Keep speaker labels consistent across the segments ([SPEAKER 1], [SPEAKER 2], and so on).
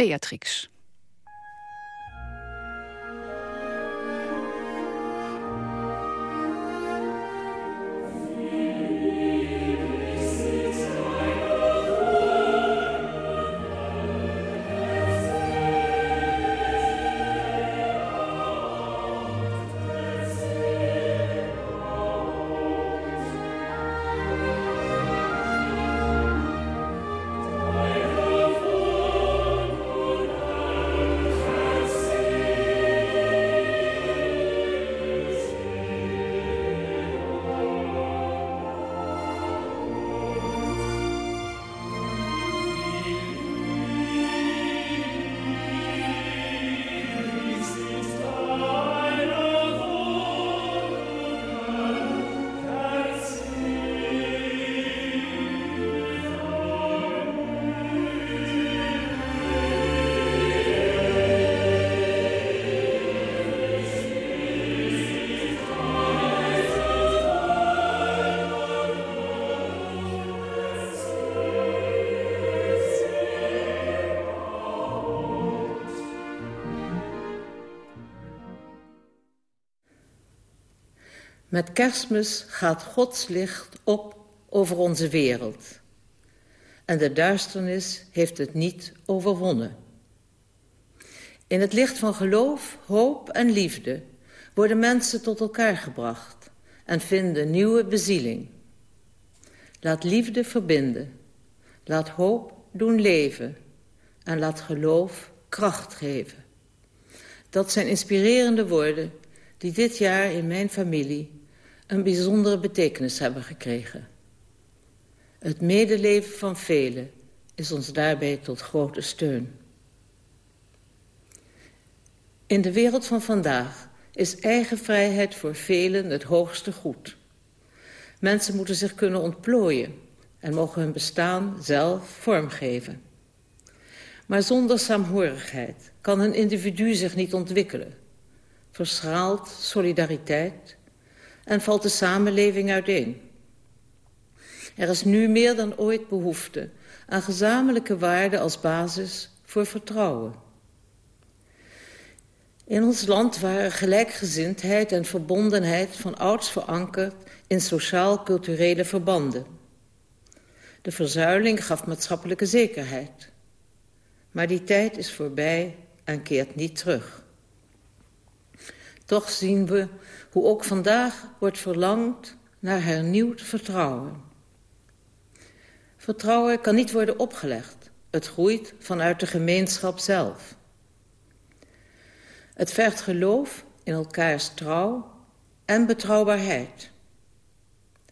[SPEAKER 1] Beatrix.
[SPEAKER 2] Met kerstmis gaat Gods licht op over onze wereld. En de duisternis heeft het niet overwonnen. In het licht van geloof, hoop en liefde worden mensen tot elkaar gebracht en vinden nieuwe bezieling. Laat liefde verbinden, laat hoop doen leven en laat geloof kracht geven. Dat zijn inspirerende woorden die dit jaar in mijn familie een bijzondere betekenis hebben gekregen. Het medeleven van velen is ons daarbij tot grote steun. In de wereld van vandaag is eigen vrijheid voor velen het hoogste goed. Mensen moeten zich kunnen ontplooien en mogen hun bestaan zelf vormgeven. Maar zonder saamhorigheid kan een individu zich niet ontwikkelen. Verschraalt solidariteit en valt de samenleving uiteen. Er is nu meer dan ooit behoefte aan gezamenlijke waarden als basis voor vertrouwen. In ons land waren gelijkgezindheid en verbondenheid van ouds verankerd in sociaal-culturele verbanden. De verzuiling gaf maatschappelijke zekerheid. Maar die tijd is voorbij en keert niet terug. Toch zien we hoe ook vandaag wordt verlangd naar hernieuwd vertrouwen. Vertrouwen kan niet worden opgelegd. Het groeit vanuit de gemeenschap zelf. Het vergt geloof in elkaars trouw en betrouwbaarheid.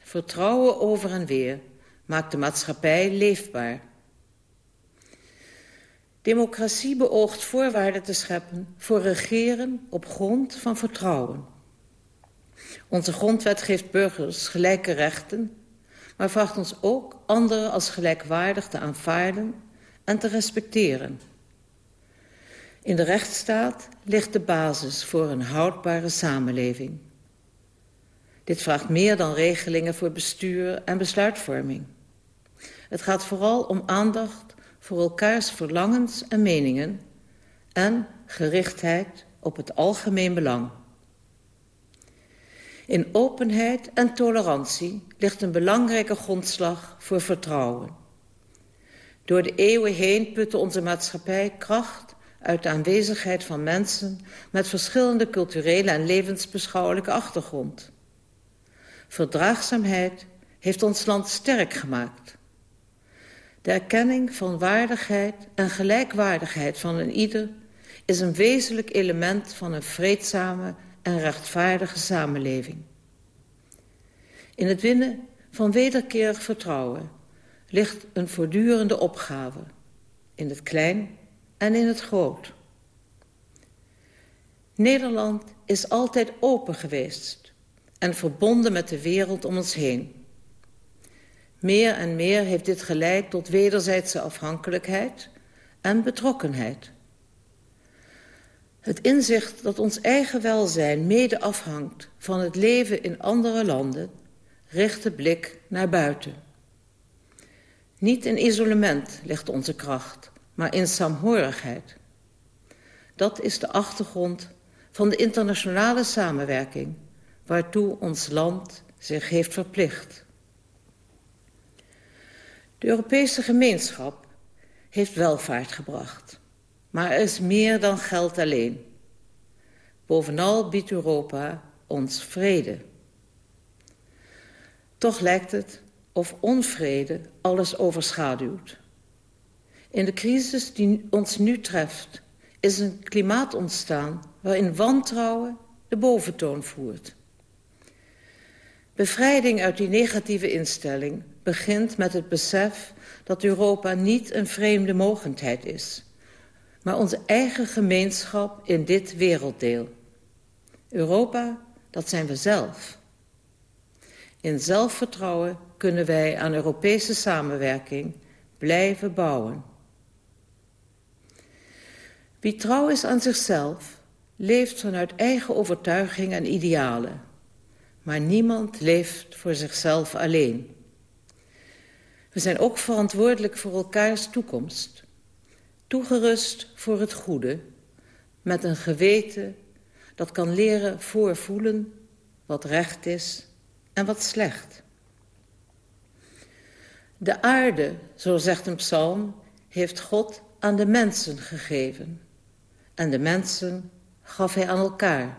[SPEAKER 2] Vertrouwen over en weer maakt de maatschappij leefbaar. Democratie beoogt voorwaarden te scheppen voor regeren op grond van vertrouwen. Onze grondwet geeft burgers gelijke rechten, maar vraagt ons ook anderen als gelijkwaardig te aanvaarden en te respecteren. In de rechtsstaat ligt de basis voor een houdbare samenleving. Dit vraagt meer dan regelingen voor bestuur en besluitvorming. Het gaat vooral om aandacht voor elkaars verlangens en meningen en gerichtheid op het algemeen belang. In openheid en tolerantie ligt een belangrijke grondslag voor vertrouwen. Door de eeuwen heen putte onze maatschappij kracht uit de aanwezigheid van mensen met verschillende culturele en levensbeschouwelijke achtergrond. Verdraagzaamheid heeft ons land sterk gemaakt. De erkenning van waardigheid en gelijkwaardigheid van een ieder is een wezenlijk element van een vreedzame en rechtvaardige samenleving. In het winnen van wederkerig vertrouwen ligt een voortdurende opgave, in het klein en in het groot. Nederland is altijd open geweest en verbonden met de wereld om ons heen. Meer en meer heeft dit geleid tot wederzijdse afhankelijkheid en betrokkenheid. Het inzicht dat ons eigen welzijn mede afhangt van het leven in andere landen... richt de blik naar buiten. Niet in isolement ligt onze kracht, maar in saamhorigheid. Dat is de achtergrond van de internationale samenwerking... waartoe ons land zich heeft verplicht. De Europese gemeenschap heeft welvaart gebracht. Maar er is meer dan geld alleen. Bovenal biedt Europa ons vrede. Toch lijkt het of onvrede alles overschaduwt. In de crisis die ons nu treft is een klimaat ontstaan... waarin wantrouwen de boventoon voert. Bevrijding uit die negatieve instelling begint met het besef dat Europa niet een vreemde mogendheid is... maar onze eigen gemeenschap in dit werelddeel. Europa, dat zijn we zelf. In zelfvertrouwen kunnen wij aan Europese samenwerking blijven bouwen. Wie trouw is aan zichzelf, leeft vanuit eigen overtuiging en idealen. Maar niemand leeft voor zichzelf alleen. We zijn ook verantwoordelijk voor elkaars toekomst. Toegerust voor het goede, met een geweten dat kan leren voorvoelen wat recht is en wat slecht. De aarde, zo zegt een psalm, heeft God aan de mensen gegeven. En de mensen gaf hij aan elkaar.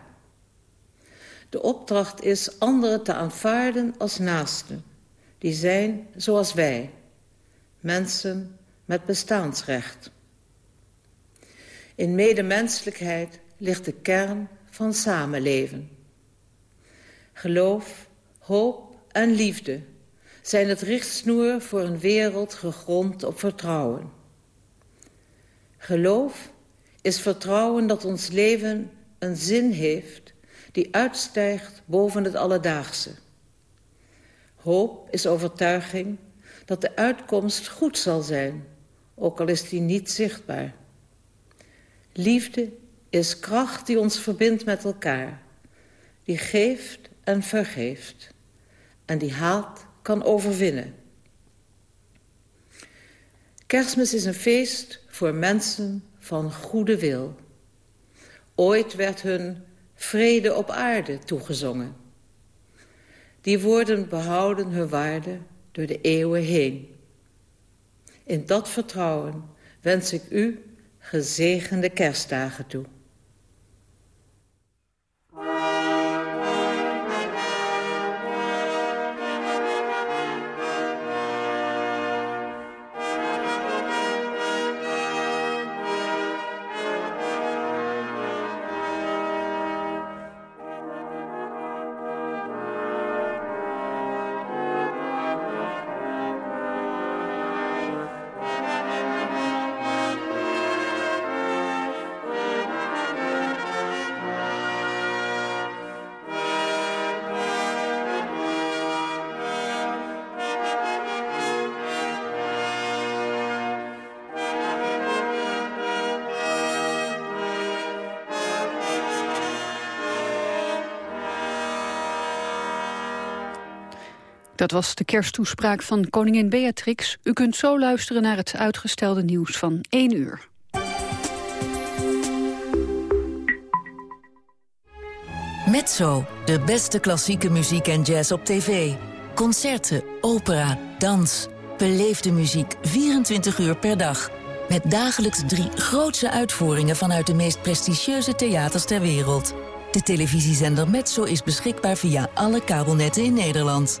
[SPEAKER 2] De opdracht is anderen te aanvaarden als naasten die zijn zoals wij, mensen met bestaansrecht. In medemenselijkheid ligt de kern van samenleven. Geloof, hoop en liefde zijn het richtsnoer voor een wereld gegrond op vertrouwen. Geloof is vertrouwen dat ons leven een zin heeft die uitstijgt boven het alledaagse. Hoop is overtuiging dat de uitkomst goed zal zijn, ook al is die niet zichtbaar. Liefde is kracht die ons verbindt met elkaar, die geeft en vergeeft en die haat kan overwinnen. Kerstmis is een feest voor mensen van goede wil. Ooit werd hun vrede op aarde toegezongen. Die woorden behouden hun waarde door de eeuwen heen. In dat vertrouwen wens ik u gezegende kerstdagen toe.
[SPEAKER 1] Dat was de kersttoespraak van koningin Beatrix. U kunt zo luisteren naar het uitgestelde nieuws van 1 uur.
[SPEAKER 3] Mezzo, de beste klassieke muziek en jazz op tv. Concerten, opera, dans. Beleefde muziek 24 uur per dag. Met dagelijks drie grootse uitvoeringen vanuit de meest prestigieuze theaters ter wereld. De televisiezender Metso is beschikbaar via alle kabelnetten in Nederland.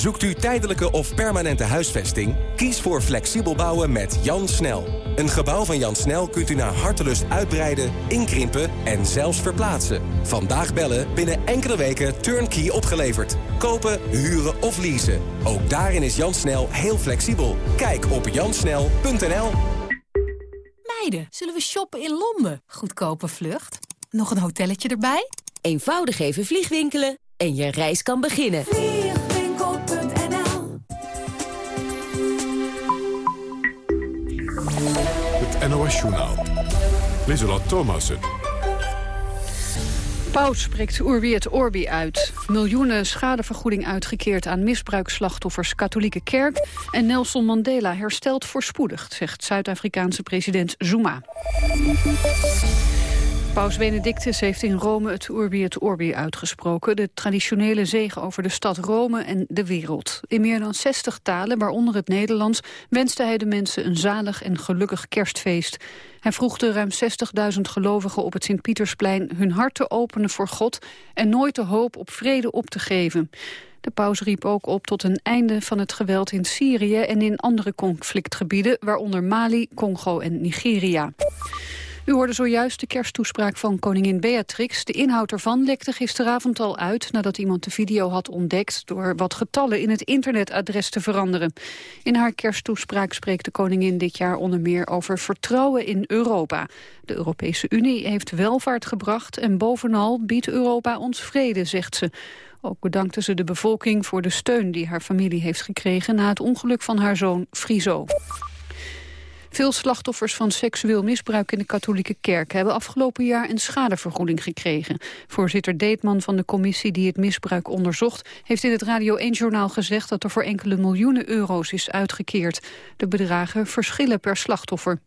[SPEAKER 4] Zoekt u tijdelijke of permanente huisvesting? Kies voor flexibel bouwen met Jan Snel. Een gebouw van Jan Snel kunt u naar hartelust uitbreiden, inkrimpen en zelfs verplaatsen. Vandaag bellen, binnen enkele weken turnkey opgeleverd. Kopen, huren of leasen. Ook daarin is Jan Snel heel flexibel. Kijk op jansnel.nl
[SPEAKER 5] Meiden, zullen we shoppen in Londen? Goedkope vlucht. Nog een hotelletje erbij?
[SPEAKER 6] Eenvoudig even vliegwinkelen en je reis kan beginnen.
[SPEAKER 7] Het NOS-journaal. Lieselot Thomassen.
[SPEAKER 1] Paus spreekt Urbi et Orbi uit. Miljoenen schadevergoeding uitgekeerd aan misbruikslachtoffers katholieke kerk. En Nelson Mandela herstelt voorspoedig, zegt Zuid-Afrikaanse president Zuma. Paus Benedictus heeft in Rome het Urbi et Orbi uitgesproken. De traditionele zegen over de stad Rome en de wereld. In meer dan 60 talen, waaronder het Nederlands, wenste hij de mensen een zalig en gelukkig kerstfeest. Hij vroeg de ruim 60.000 gelovigen op het Sint-Pietersplein hun hart te openen voor God en nooit de hoop op vrede op te geven. De paus riep ook op tot een einde van het geweld in Syrië en in andere conflictgebieden, waaronder Mali, Congo en Nigeria. U hoorde zojuist de kersttoespraak van koningin Beatrix. De inhoud ervan lekte gisteravond al uit nadat iemand de video had ontdekt... door wat getallen in het internetadres te veranderen. In haar kersttoespraak spreekt de koningin dit jaar onder meer over vertrouwen in Europa. De Europese Unie heeft welvaart gebracht en bovenal biedt Europa ons vrede, zegt ze. Ook bedankte ze de bevolking voor de steun die haar familie heeft gekregen... na het ongeluk van haar zoon Friso. Veel slachtoffers van seksueel misbruik in de katholieke kerk hebben afgelopen jaar een schadevergoeding gekregen. Voorzitter Deetman van de commissie die het misbruik onderzocht heeft in het Radio 1-journaal gezegd dat er voor enkele miljoenen euro's is uitgekeerd. De bedragen verschillen per slachtoffer.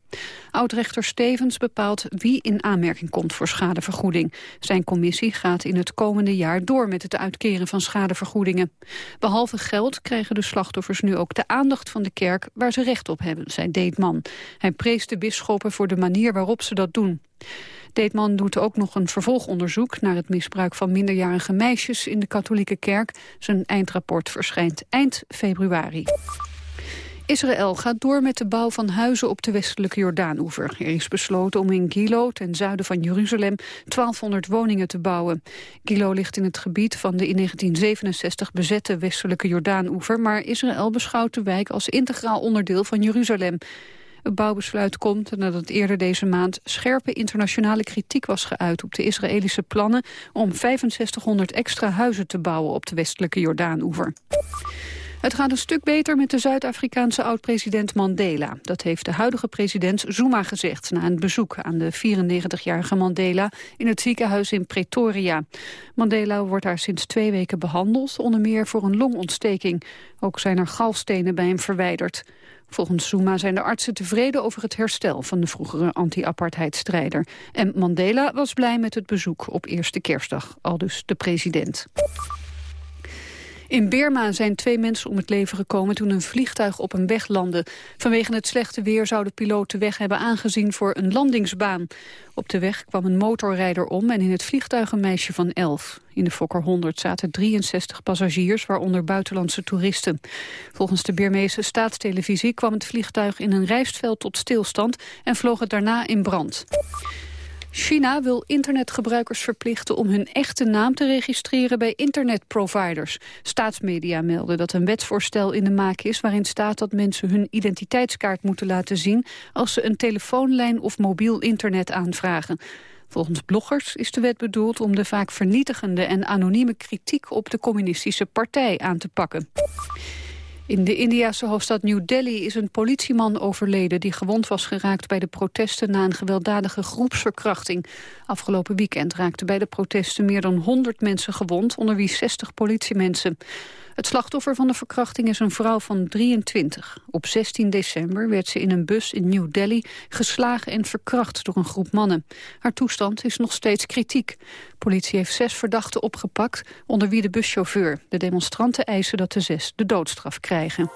[SPEAKER 1] Oudrechter Stevens bepaalt wie in aanmerking komt voor schadevergoeding. Zijn commissie gaat in het komende jaar door met het uitkeren van schadevergoedingen. Behalve geld krijgen de slachtoffers nu ook de aandacht van de kerk waar ze recht op hebben, zei Deetman. Hij prees de bisschoppen voor de manier waarop ze dat doen. Deetman doet ook nog een vervolgonderzoek naar het misbruik van minderjarige meisjes in de katholieke kerk. Zijn eindrapport verschijnt eind februari. Israël gaat door met de bouw van huizen op de westelijke Jordaanoever. Er is besloten om in Gilo, ten zuiden van Jeruzalem, 1200 woningen te bouwen. Gilo ligt in het gebied van de in 1967 bezette westelijke Jordaanoever, maar Israël beschouwt de wijk als integraal onderdeel van Jeruzalem. Het bouwbesluit komt nadat eerder deze maand scherpe internationale kritiek was geuit op de Israëlische plannen om 6500 extra huizen te bouwen op de westelijke Jordaanoever. Het gaat een stuk beter met de Zuid-Afrikaanse oud-president Mandela. Dat heeft de huidige president Zuma gezegd... na een bezoek aan de 94-jarige Mandela in het ziekenhuis in Pretoria. Mandela wordt daar sinds twee weken behandeld... onder meer voor een longontsteking. Ook zijn er galstenen bij hem verwijderd. Volgens Zuma zijn de artsen tevreden over het herstel van de vroegere anti-apartheidstrijder. En Mandela was blij met het bezoek op eerste kerstdag, aldus de president. In Birma zijn twee mensen om het leven gekomen toen een vliegtuig op een weg landde. Vanwege het slechte weer zou de piloot de weg hebben aangezien voor een landingsbaan. Op de weg kwam een motorrijder om en in het vliegtuig een meisje van 11. In de Fokker 100 zaten 63 passagiers, waaronder buitenlandse toeristen. Volgens de Birmeese staatstelevisie kwam het vliegtuig in een rijstveld tot stilstand en vloog het daarna in brand. China wil internetgebruikers verplichten om hun echte naam te registreren bij internetproviders. Staatsmedia melden dat een wetsvoorstel in de maak is waarin staat dat mensen hun identiteitskaart moeten laten zien als ze een telefoonlijn of mobiel internet aanvragen. Volgens bloggers is de wet bedoeld om de vaak vernietigende en anonieme kritiek op de communistische partij aan te pakken. In de Indiase hoofdstad New Delhi is een politieman overleden... die gewond was geraakt bij de protesten na een gewelddadige groepsverkrachting. Afgelopen weekend raakten bij de protesten meer dan 100 mensen gewond... onder wie 60 politiemensen. Het slachtoffer van de verkrachting is een vrouw van 23. Op 16 december werd ze in een bus in New Delhi geslagen en verkracht door een groep mannen. Haar toestand is nog steeds kritiek. Politie heeft zes verdachten opgepakt, onder wie de buschauffeur. De demonstranten eisen dat de zes de doodstraf krijgen.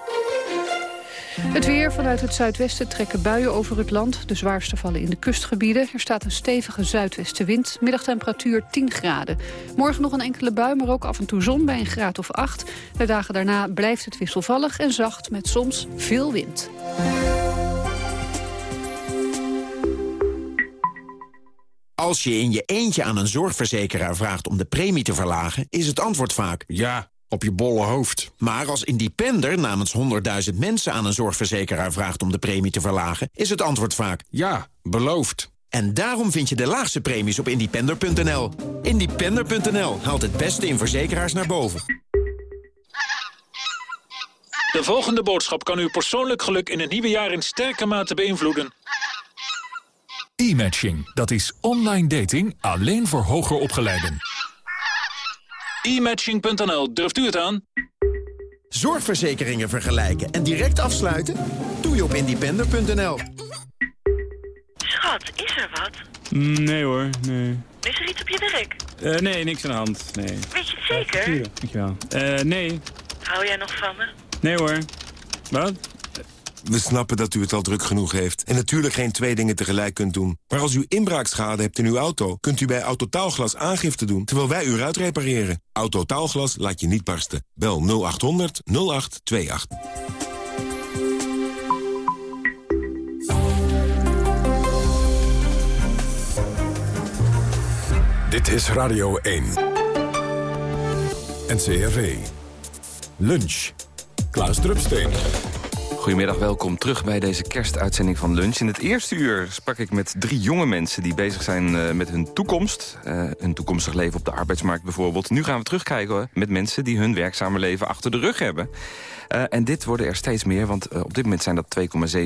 [SPEAKER 1] Het weer vanuit het zuidwesten trekken buien over het land. De zwaarste vallen in de kustgebieden. Er staat een stevige zuidwestenwind. Middagtemperatuur 10 graden. Morgen nog een enkele bui, maar ook af en toe zon bij een graad of 8. De dagen daarna blijft het wisselvallig en zacht met soms veel wind.
[SPEAKER 8] Als je in je eentje aan een zorgverzekeraar vraagt om de premie te verlagen... is het antwoord vaak...
[SPEAKER 7] Ja, op je bolle hoofd.
[SPEAKER 8] Maar als independer namens 100.000 mensen aan een zorgverzekeraar vraagt om de premie te verlagen... is het antwoord vaak...
[SPEAKER 7] Ja, beloofd.
[SPEAKER 8] En daarom vind je de laagste premies op independer.nl. Independer.nl haalt het beste in verzekeraars naar boven.
[SPEAKER 9] De volgende boodschap kan uw persoonlijk geluk in het nieuwe jaar in sterke mate beïnvloeden.
[SPEAKER 10] E-matching, dat is online dating alleen voor hoger opgeleiden.
[SPEAKER 9] E-matching.nl, durft u het aan?
[SPEAKER 8] Zorgverzekeringen vergelijken en direct afsluiten? Doe je op independer.nl.
[SPEAKER 11] Schat, is er wat?
[SPEAKER 12] Nee hoor, nee.
[SPEAKER 11] Is er iets op je werk?
[SPEAKER 12] Uh, nee, niks aan de hand, nee.
[SPEAKER 11] Weet je het zeker?
[SPEAKER 12] Ja, dankjewel. Uh, nee.
[SPEAKER 11] Hou jij nog van me?
[SPEAKER 12] Nee hoor. Wat?
[SPEAKER 13] We snappen dat u het al druk genoeg heeft en natuurlijk geen twee dingen tegelijk kunt doen. Maar als u inbraakschade hebt in uw auto, kunt u bij Autotaalglas aangifte doen terwijl wij u eruit repareren. Autotaalglas laat je niet barsten. Bel 0800 0828.
[SPEAKER 7] Dit is Radio 1. NCRV. Lunch. Klaas Drupsteen.
[SPEAKER 14] Goedemiddag, welkom terug bij deze kerstuitzending van Lunch. In het eerste uur sprak ik met drie jonge mensen die bezig zijn uh, met hun toekomst. Uh, hun toekomstig leven op de arbeidsmarkt bijvoorbeeld. Nu gaan we terugkijken met mensen die hun werkzame leven achter de rug hebben. Uh, en dit worden er steeds meer, want uh, op dit moment zijn dat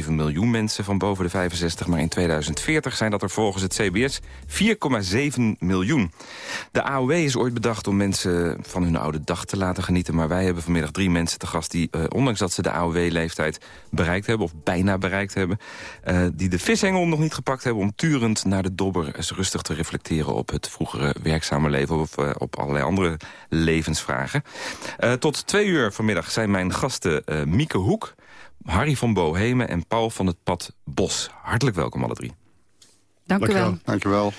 [SPEAKER 14] 2,7 miljoen mensen van boven de 65. Maar in 2040 zijn dat er volgens het CBS 4,7 miljoen. De AOW is ooit bedacht om mensen van hun oude dag te laten genieten. Maar wij hebben vanmiddag drie mensen te gast die, uh, ondanks dat ze de AOW-leeftijd bereikt hebben... of bijna bereikt hebben, die de vishengel nog niet gepakt hebben... om turend naar de dobber eens rustig te reflecteren op het vroegere werkzame leven... of op allerlei andere levensvragen. tot twee uur vanmiddag zijn mijn gasten uh, Mieke Hoek, Harry van Bohemen en Paul van het Pad Bos. Hartelijk welkom alle drie.
[SPEAKER 1] Dank u wel.
[SPEAKER 15] Dank u wel.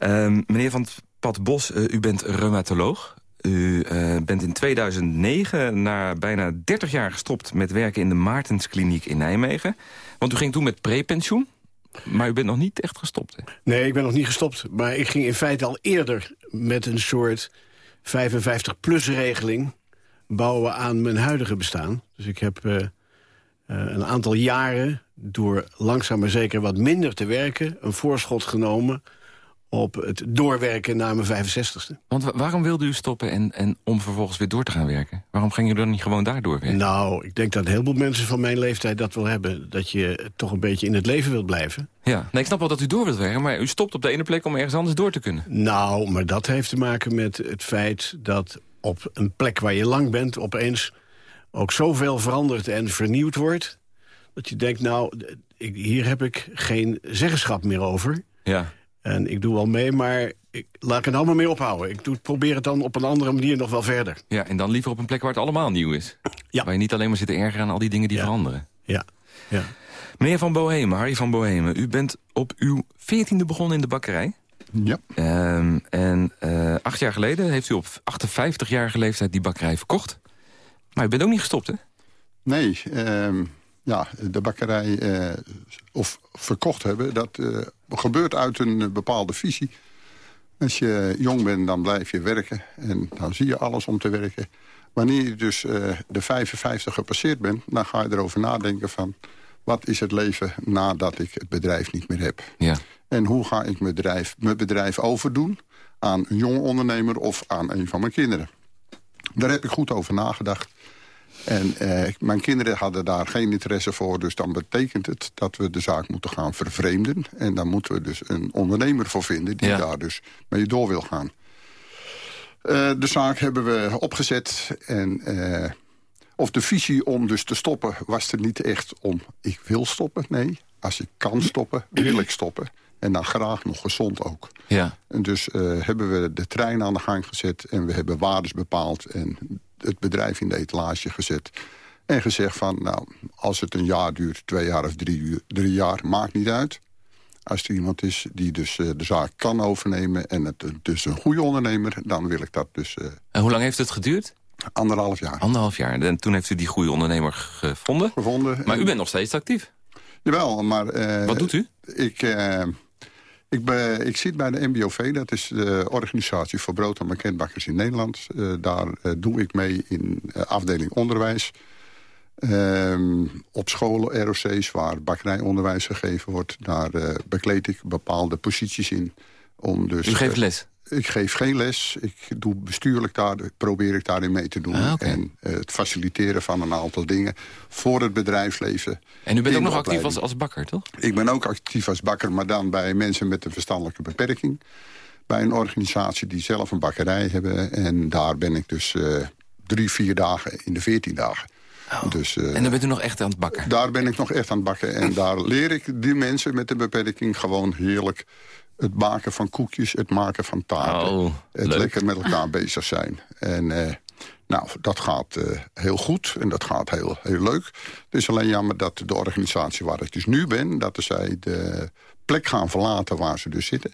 [SPEAKER 14] Uh, meneer van het Pad Bos, uh, u bent reumatoloog. U uh, bent in 2009 na bijna 30 jaar gestopt met werken in de Maartenskliniek in Nijmegen. Want u ging toen met prepensioen. Maar u bent nog niet echt gestopt, hè?
[SPEAKER 15] Nee, ik ben nog niet gestopt. Maar ik ging in feite al eerder met een soort 55-plus-regeling bouwen aan mijn huidige bestaan. Dus ik heb uh, uh, een aantal jaren, door langzaam maar zeker wat minder te werken... een voorschot genomen op het doorwerken naar mijn 65ste.
[SPEAKER 14] Want waarom wilde u stoppen en, en om vervolgens weer door te gaan werken? Waarom ging u dan niet gewoon daar doorwerken?
[SPEAKER 15] Nou, ik denk dat een heleboel mensen van mijn leeftijd dat wel hebben. Dat je toch een beetje in het leven wilt blijven.
[SPEAKER 14] Ja, nee, ik snap wel dat u door wilt werken... maar u stopt op de ene plek om ergens anders door te kunnen.
[SPEAKER 15] Nou, maar dat heeft te maken met het feit dat op een plek waar je lang bent... opeens ook zoveel veranderd en vernieuwd wordt... dat je denkt, nou, ik, hier heb ik geen zeggenschap meer over.
[SPEAKER 14] Ja.
[SPEAKER 15] En ik doe wel mee, maar ik, laat ik het allemaal mee ophouden. Ik doe, probeer het dan op een andere manier nog wel verder.
[SPEAKER 14] Ja, en dan liever op een plek waar het allemaal nieuw is.
[SPEAKER 15] Ja.
[SPEAKER 14] Waar je niet alleen maar zit te ergeren aan al die dingen die
[SPEAKER 15] ja.
[SPEAKER 14] veranderen.
[SPEAKER 15] Ja, ja.
[SPEAKER 14] Meneer Van Bohemen, Harry van Bohemen... u bent op uw veertiende begonnen in de bakkerij.
[SPEAKER 15] Ja.
[SPEAKER 14] Um, en uh, acht jaar geleden heeft u op 58-jarige leeftijd die bakkerij verkocht. Maar u bent ook niet gestopt, hè?
[SPEAKER 15] Nee, um, ja, de bakkerij uh, of verkocht hebben... dat uh, gebeurt uit een bepaalde visie. Als je jong bent, dan blijf je werken. En dan zie je alles om te werken. Wanneer je dus de 55 gepasseerd bent... dan ga je erover nadenken van... wat is het leven nadat ik het bedrijf niet meer heb?
[SPEAKER 14] Ja.
[SPEAKER 15] En hoe ga ik mijn bedrijf, mijn bedrijf overdoen aan een jonge ondernemer of aan een van mijn kinderen? Daar heb ik goed over nagedacht. En eh, mijn kinderen hadden daar geen interesse voor. Dus dan betekent het dat we de zaak moeten gaan vervreemden. En dan moeten we dus een ondernemer voor vinden die ja. daar dus mee door wil gaan. Uh, de zaak hebben we opgezet. En, uh, of de visie om dus te stoppen was er niet echt om ik wil stoppen. Nee, als ik kan stoppen, wil ik stoppen. En dan graag nog gezond ook.
[SPEAKER 14] Ja.
[SPEAKER 15] En dus uh, hebben we de trein aan de gang gezet. En we hebben waardes bepaald. En het bedrijf in de etalage gezet. En gezegd van, nou, als het een jaar duurt, twee jaar of drie, uur, drie jaar, maakt niet uit. Als er iemand is die dus uh, de zaak kan overnemen... en het dus een goede ondernemer, dan wil ik dat dus... Uh,
[SPEAKER 14] en hoe lang heeft het geduurd?
[SPEAKER 15] Anderhalf jaar.
[SPEAKER 14] Anderhalf jaar. En toen heeft u die goede ondernemer gevonden?
[SPEAKER 15] Gevonden.
[SPEAKER 14] Maar u bent nog steeds actief?
[SPEAKER 15] Jawel, maar... Uh,
[SPEAKER 14] Wat doet u?
[SPEAKER 15] Ik, ik, ben, ik zit bij de MBOV, dat is de organisatie voor brood- en bekendbakkers in Nederland. daar doe ik mee in afdeling onderwijs... Um, op scholen, ROC's, waar bakkerijonderwijs gegeven wordt... daar bekleed ik bepaalde posities in. Om dus,
[SPEAKER 14] U geeft les?
[SPEAKER 15] Ik geef geen les. Ik doe bestuurlijk daar, probeer ik daarin mee te doen.
[SPEAKER 14] Ah, okay.
[SPEAKER 15] En uh, het faciliteren van een aantal dingen voor het bedrijfsleven.
[SPEAKER 14] En u bent ook nog actief als, als bakker, toch?
[SPEAKER 15] Ik ben ook actief als bakker, maar dan bij mensen met een verstandelijke beperking. Bij een organisatie die zelf een bakkerij hebben. En daar ben ik dus drie, vier dagen in de veertien dagen.
[SPEAKER 14] Oh. Dus, uh, en dan bent u nog echt aan het bakken?
[SPEAKER 15] Daar ben ik nog echt aan het bakken. En daar leer ik die mensen met een beperking gewoon heerlijk... het maken van koekjes, het maken van taarten.
[SPEAKER 14] Oh,
[SPEAKER 15] het
[SPEAKER 14] leuk.
[SPEAKER 15] lekker met elkaar bezig zijn. En uh, nou, dat gaat uh, heel goed en dat gaat heel, heel leuk. Het is alleen jammer dat de organisatie waar ik dus nu ben... dat zij de plek gaan verlaten waar ze dus zitten.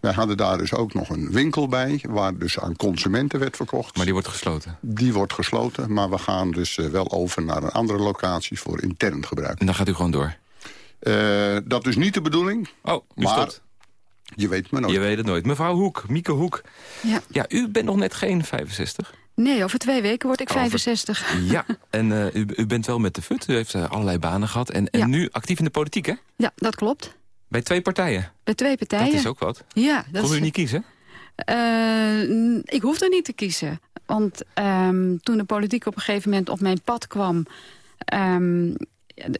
[SPEAKER 15] Wij hadden daar dus ook nog een winkel bij... waar dus aan consumenten werd verkocht.
[SPEAKER 14] Maar die wordt gesloten?
[SPEAKER 15] Die wordt gesloten, maar we gaan dus uh, wel over naar een andere locatie... voor intern gebruik.
[SPEAKER 14] En dan gaat u gewoon door?
[SPEAKER 15] Uh, dat is niet de bedoeling.
[SPEAKER 14] Oh,
[SPEAKER 15] maar
[SPEAKER 14] stopt.
[SPEAKER 15] Je weet me nooit.
[SPEAKER 14] Je weet het nooit. Mevrouw Hoek, Mieke Hoek.
[SPEAKER 16] Ja.
[SPEAKER 14] ja, u bent nog net geen 65.
[SPEAKER 16] Nee, over twee weken word ik
[SPEAKER 14] Over...
[SPEAKER 16] 65.
[SPEAKER 14] Ja, en uh, u, u, bent wel met de FUT. U heeft uh, allerlei banen gehad. En, en
[SPEAKER 16] ja.
[SPEAKER 14] nu actief in de politiek, hè?
[SPEAKER 16] Ja, dat klopt.
[SPEAKER 14] Bij twee partijen?
[SPEAKER 16] Bij twee partijen.
[SPEAKER 14] Dat is ook wat.
[SPEAKER 16] Ja. Dat
[SPEAKER 14] Kon u
[SPEAKER 16] is...
[SPEAKER 14] niet kiezen?
[SPEAKER 16] Uh, ik hoefde niet te kiezen. Want um, toen de politiek op een gegeven moment op mijn pad kwam... Um,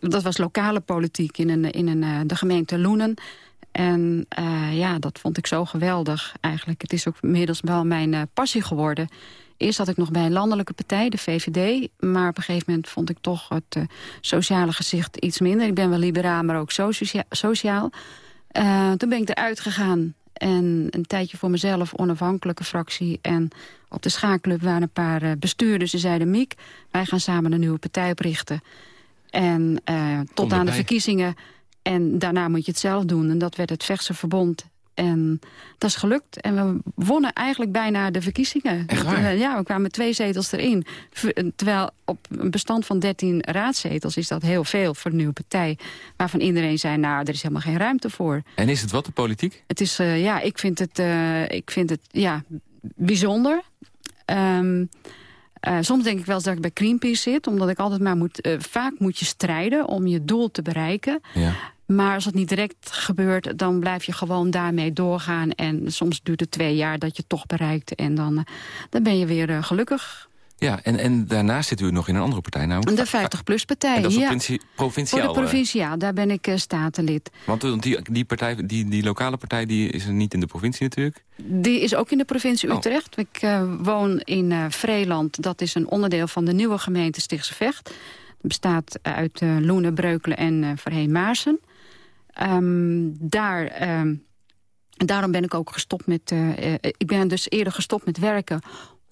[SPEAKER 16] dat was lokale politiek in, een, in een, de gemeente Loenen... En uh, ja, dat vond ik zo geweldig eigenlijk. Het is ook inmiddels wel mijn uh, passie geworden. Eerst zat ik nog bij een landelijke partij, de VVD. Maar op een gegeven moment vond ik toch het uh, sociale gezicht iets minder. Ik ben wel liberaal, maar ook so sociaal. Toen ben ik eruit gegaan. En een tijdje voor mezelf, onafhankelijke fractie. En op de schaakclub waren een paar bestuurders. Die zeiden, Miek, wij gaan samen een nieuwe partij oprichten. En tot aan de verkiezingen... En daarna moet je het zelf doen. En dat werd het Vechtse Verbond. En dat is gelukt. En we wonnen eigenlijk bijna de verkiezingen.
[SPEAKER 14] Echt waar?
[SPEAKER 16] Ja, we kwamen twee zetels erin. Terwijl op een bestand van 13 raadzetels is dat heel veel voor een nieuwe partij. Waarvan iedereen zei, nou, er is helemaal geen ruimte voor.
[SPEAKER 14] En is het wat, de politiek?
[SPEAKER 16] Het is, uh, ja, ik vind het, uh, ik vind het ja, bijzonder. Um, Uh, soms denk ik wel eens dat ik bij Greenpeace zit. Omdat ik altijd maar moet... Uh, vaak moet je strijden om je doel te bereiken.
[SPEAKER 14] Ja.
[SPEAKER 16] Maar als het niet direct gebeurt, dan blijf je gewoon daarmee doorgaan. En soms duurt het twee jaar dat je het toch bereikt. En dan, uh, dan ben je weer gelukkig.
[SPEAKER 14] Ja, en, en daarnaast zit u nog in een andere partij. Nou,
[SPEAKER 16] de 50PLUS-partij,
[SPEAKER 14] En dat is
[SPEAKER 16] ja.
[SPEAKER 14] provinciaal?
[SPEAKER 16] Voor de provinciaal, daar ben ik statenlid.
[SPEAKER 14] Want die, die, partij, die, die lokale partij die is er niet in de provincie natuurlijk?
[SPEAKER 16] Die is ook in de provincie Utrecht. Oh. Ik uh, woon in uh, Vreeland. Dat is een onderdeel van de nieuwe gemeente Stichtse Vecht. Het bestaat uit Loenen, Breukelen en Verheen Maarsen. Um, daar... Um, daarom ben ik ook gestopt met... Uh, ik ben dus eerder gestopt met werken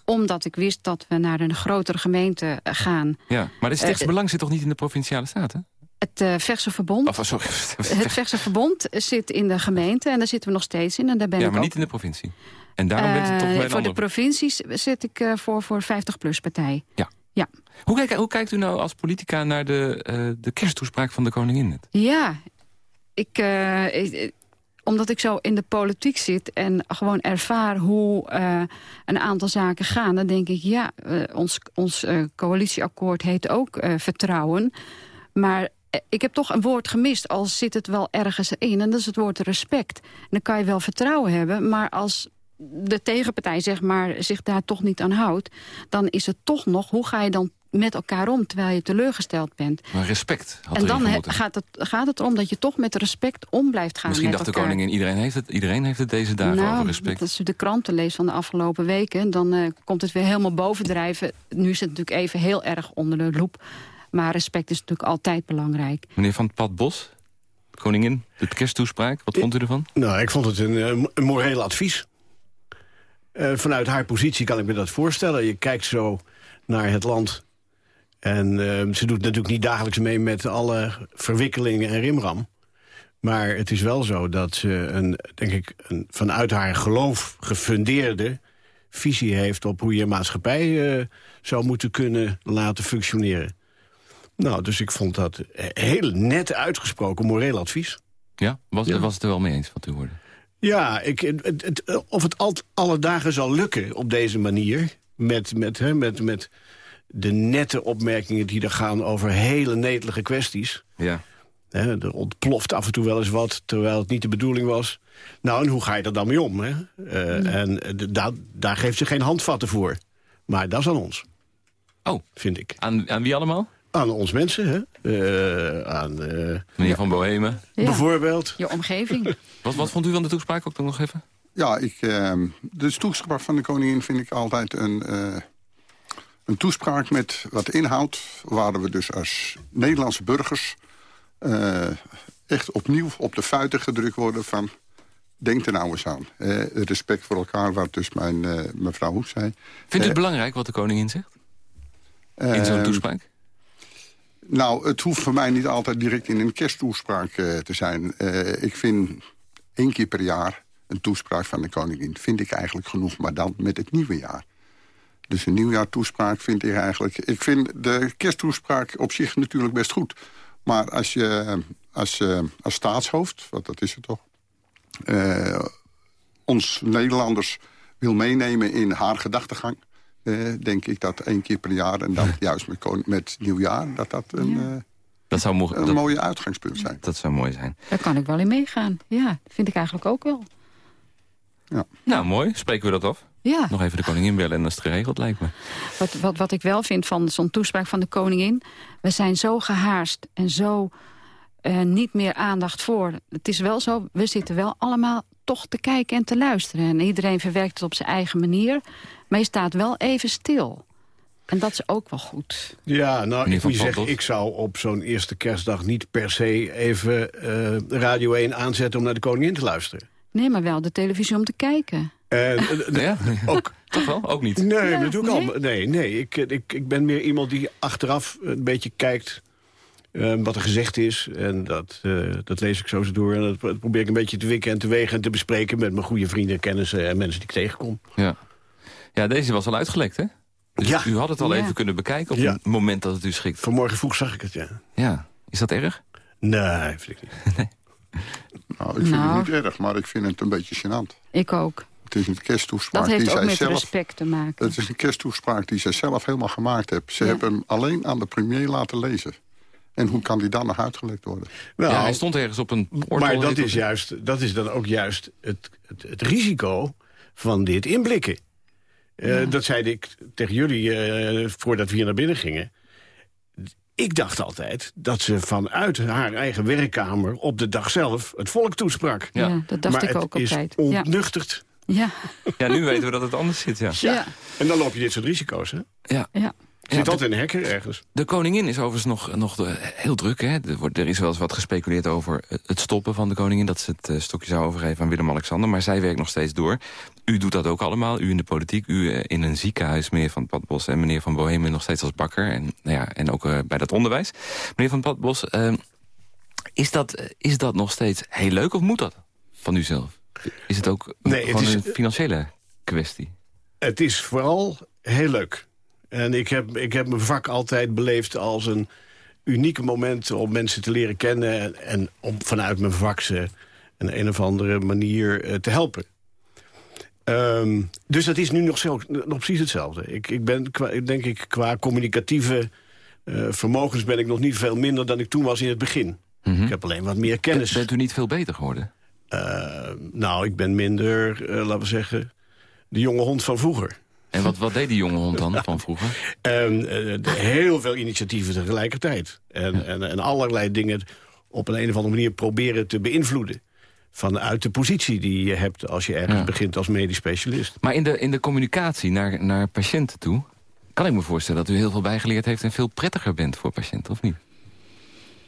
[SPEAKER 16] omdat ik wist dat we naar een grotere gemeente gaan.
[SPEAKER 14] Ja, maar de Stichtse uh, Belang zit toch niet in de Provinciale Staten?
[SPEAKER 16] Het uh, Vechtse Verbond.
[SPEAKER 14] Oh, sorry.
[SPEAKER 16] het Vechtse Verbond zit in de gemeente en daar zitten we nog steeds in. En daar ben
[SPEAKER 14] ja,
[SPEAKER 16] ik
[SPEAKER 14] maar
[SPEAKER 16] ook...
[SPEAKER 14] niet in de provincie. En daarom bent het toch bij
[SPEAKER 16] uh, Voor
[SPEAKER 14] andere...
[SPEAKER 16] de provincies zit ik uh, voor, voor 50PLUS partij.
[SPEAKER 14] Ja.
[SPEAKER 16] ja.
[SPEAKER 14] Hoe, kijk, hoe kijkt u nou als politica naar de, de kersttoespraak van de koningin net?
[SPEAKER 16] Ja, ik, ik, omdat ik zo in de politiek zit en gewoon ervaar hoe uh, een aantal zaken gaan... dan denk ik, ja, uh, ons, ons uh, coalitieakkoord heet ook vertrouwen. Maar ik heb toch een woord gemist, al zit het wel ergens in. En dat is het woord respect. En dan kan je wel vertrouwen hebben, maar als de tegenpartij zeg maar, zich daar toch niet aan houdt... dan is het toch nog, hoe ga je dan met elkaar om terwijl je teleurgesteld bent.
[SPEAKER 14] Maar respect had
[SPEAKER 16] En dan he, gaat, het, gaat het erom dat je toch met respect om blijft gaan
[SPEAKER 14] Misschien
[SPEAKER 16] met
[SPEAKER 14] dacht
[SPEAKER 16] elkaar.
[SPEAKER 14] de koningin, iedereen heeft het, iedereen heeft het deze dagen
[SPEAKER 16] nou,
[SPEAKER 14] over respect.
[SPEAKER 16] als je de kranten leest van de afgelopen weken... dan uh, komt het weer helemaal bovendrijven. Nu is het natuurlijk even heel erg onder de loep. Maar respect is natuurlijk altijd belangrijk.
[SPEAKER 14] Meneer Van Pad Bos, koningin, de kersttoespraak, wat vond u ervan?
[SPEAKER 17] Nou, ik vond het een, een moreel advies. Uh, vanuit haar positie kan ik me dat voorstellen. Je kijkt zo naar het land En eh, ze doet natuurlijk niet dagelijks mee met alle verwikkelingen en rimram. Maar het is wel zo dat ze een, denk ik, een vanuit haar geloof gefundeerde visie heeft op hoe je een maatschappij uh, zou moeten kunnen laten functioneren. Nou, dus ik vond dat heel net uitgesproken moreel advies.
[SPEAKER 14] Ja, was, ja. was het er wel mee eens wat u hoorde?
[SPEAKER 17] Ja, ik, het, het, of het al, alle dagen zal lukken op deze manier... met, met, hè, met, met de nette opmerkingen die er gaan over hele netelige kwesties...
[SPEAKER 14] Ja.
[SPEAKER 17] Hè, er ontploft af en toe wel eens wat, terwijl het niet de bedoeling was. Nou, en hoe ga je er dan mee om? Hè? Uh, En da daar geeft ze geen handvatten voor. Maar dat is aan ons.
[SPEAKER 14] Oh.
[SPEAKER 17] Vind ik.
[SPEAKER 14] Aan, aan wie allemaal?
[SPEAKER 17] Aan ons mensen, hè? Uh, aan... Uh,
[SPEAKER 14] Meneer Van Bohemen.
[SPEAKER 1] Ja.
[SPEAKER 17] Bijvoorbeeld.
[SPEAKER 1] Je omgeving.
[SPEAKER 14] wat, wat vond u van de toespraak ook nog even?
[SPEAKER 15] Ja, ik, uh, de toespraak van de koningin vind ik altijd een, uh, een toespraak met wat inhoud... waar we dus als Nederlandse burgers uh, echt opnieuw op de feiten gedrukt worden van... denk er nou eens aan. Uh, respect voor elkaar, wat dus mijn uh, mevrouw Hoek zei.
[SPEAKER 14] Vindt u het belangrijk wat de koningin zegt? In zo'n toespraak?
[SPEAKER 15] Nou, het hoeft voor mij niet altijd direct in een kersttoespraak te zijn. ik vind één keer per jaar een toespraak van de koningin... vind ik eigenlijk genoeg, maar dan met het nieuwe jaar. Dus een nieuwjaartoespraak vind ik eigenlijk... Ik vind de kersttoespraak op zich natuurlijk best goed... Maar als je als, uh, als staatshoofd, want dat is het toch... Uh, ons Nederlanders wil meenemen in haar gedachtegang... Uh, denk ik dat één keer per jaar en dan juist met, met nieuwjaar... dat dat een, ja.
[SPEAKER 14] dat zou
[SPEAKER 15] een
[SPEAKER 14] dat,
[SPEAKER 15] mooie uitgangspunt zijn.
[SPEAKER 14] Dat zou mooi zijn.
[SPEAKER 1] Daar kan ik wel in meegaan. Ja, dat vind ik eigenlijk ook wel.
[SPEAKER 15] Ja.
[SPEAKER 14] Nou, mooi. Spreken we dat af?
[SPEAKER 1] Ja.
[SPEAKER 14] Nog even de koningin bellen en dat is het geregeld, lijkt me.
[SPEAKER 1] Wat, wat, wat ik wel vind van zo'n toespraak van de koningin... we zijn zo gehaast en zo uh, niet meer aandacht voor. Het is wel zo, we zitten wel allemaal toch te kijken en te luisteren. En iedereen verwerkt het op zijn eigen manier. Maar je staat wel even stil. En dat is ook wel goed.
[SPEAKER 17] Ja, nou, ik moet je zeggen, ik zou op zo'n eerste kerstdag... niet per se even uh, Radio 1 aanzetten om naar de koningin te luisteren.
[SPEAKER 1] Nee, maar wel de televisie om te kijken.
[SPEAKER 17] En,
[SPEAKER 14] ja?
[SPEAKER 17] ook,
[SPEAKER 14] Toch wel? Ook niet?
[SPEAKER 17] Nee, ja, dat doe ik nee? al. Nee, nee ik, ik, ik ben meer iemand die achteraf een beetje kijkt uh, wat er gezegd is. En dat, uh, dat lees ik zo eens door. En dat, dat, probeer ik een beetje te wikken en te wegen en te bespreken... met mijn goede vrienden, kennissen en mensen die ik tegenkom.
[SPEAKER 14] Ja, ja deze was al uitgelekt, hè? Dus
[SPEAKER 17] ja.
[SPEAKER 14] U had het al
[SPEAKER 1] ja.
[SPEAKER 14] even kunnen bekijken op
[SPEAKER 17] Ja.
[SPEAKER 14] het moment dat het u schikt.
[SPEAKER 17] Vanmorgen vroeg zag ik het, ja.
[SPEAKER 14] Ja. Is dat erg?
[SPEAKER 17] Nee, vind ik niet.
[SPEAKER 15] Nou, ik vind
[SPEAKER 1] Nou.
[SPEAKER 15] het niet erg, maar ik vind het een beetje gênant.
[SPEAKER 1] Ik ook.
[SPEAKER 15] Het is een kersttoespraak
[SPEAKER 1] Dat heeft
[SPEAKER 15] die
[SPEAKER 1] ook
[SPEAKER 15] zij
[SPEAKER 1] met
[SPEAKER 15] zelf...
[SPEAKER 1] respect te maken.
[SPEAKER 15] Het is een kersttoespraak die zij zelf helemaal gemaakt heeft. Ze
[SPEAKER 1] Ja.
[SPEAKER 15] hebben hem alleen aan de premier laten lezen. En hoe kan die dan nog uitgelekt worden?
[SPEAKER 17] Nou,
[SPEAKER 14] ja, hij stond ergens op een portal.
[SPEAKER 17] maar dat is, juist, dat is dan ook juist het, het, het risico van dit inblikken. Uh, Dat zei ik tegen jullie uh, voordat we hier naar binnen gingen. Ik dacht altijd dat ze vanuit haar eigen werkkamer... op de dag zelf het volk toesprak.
[SPEAKER 14] Ja.
[SPEAKER 1] Ja, dat dacht
[SPEAKER 17] maar
[SPEAKER 1] ik ook
[SPEAKER 17] het is
[SPEAKER 1] altijd. Ja.
[SPEAKER 17] ontnuchterd.
[SPEAKER 1] Ja.
[SPEAKER 14] Ja, nu weten we dat het anders zit, ja.
[SPEAKER 1] Ja.
[SPEAKER 17] En dan loop je dit soort risico's, hè?
[SPEAKER 14] Ja.
[SPEAKER 1] Ja.
[SPEAKER 17] Zit altijd een hacker ergens.
[SPEAKER 14] De koningin is overigens nog, nog de- heel druk. Hè? Er, wordt, er is wel eens wat gespeculeerd over het stoppen van de koningin. Dat ze het eh, stokje zou overgeven aan Willem-Alexander. Maar zij werkt nog steeds door. U doet dat ook allemaal. U in de politiek. U eh, in een ziekenhuis, meneer Van Padbos. En meneer Van Bohemen nog steeds als bakker. En, nou ja, en ook eh, bij dat onderwijs. Meneer Van Padbos, eh, is, dat, is dat nog steeds heel leuk of moet dat van u zelf? Is het ook
[SPEAKER 17] Nee, het
[SPEAKER 14] gewoon
[SPEAKER 17] is-
[SPEAKER 14] een financiële kwestie?
[SPEAKER 17] Het is vooral heel leuk. En ik heb, ik heb mijn vak altijd beleefd als een unieke moment... om mensen te leren kennen en, en om vanuit mijn vak ze... een een of andere manier eh, te helpen. Ehm, dus dat is nu nog, zo, nog precies hetzelfde. Ik, ik ben, qua, denk ik, qua communicatieve eh, vermogens... ben ik nog niet veel minder dan ik toen was in het begin.
[SPEAKER 14] Mhm.
[SPEAKER 17] Ik heb alleen wat meer kennis.
[SPEAKER 14] Bent u niet veel beter geworden?
[SPEAKER 17] Eh, nou, ik ben minder, eh, laten we zeggen, de jonge hond van vroeger.
[SPEAKER 14] En wat, wat deed die jonge hond dan van vroeger?
[SPEAKER 17] En eh, de- heel veel initiatieven tegelijkertijd. En, en, en allerlei dingen op een, een of andere manier proberen te beïnvloeden. Vanuit de positie die je hebt als je ergens
[SPEAKER 14] Ja.
[SPEAKER 17] begint als medisch specialist.
[SPEAKER 14] Maar in de, in de communicatie naar, naar patiënten toe... kan ik me voorstellen dat u heel veel bijgeleerd heeft... en veel prettiger bent voor patiënten, of niet?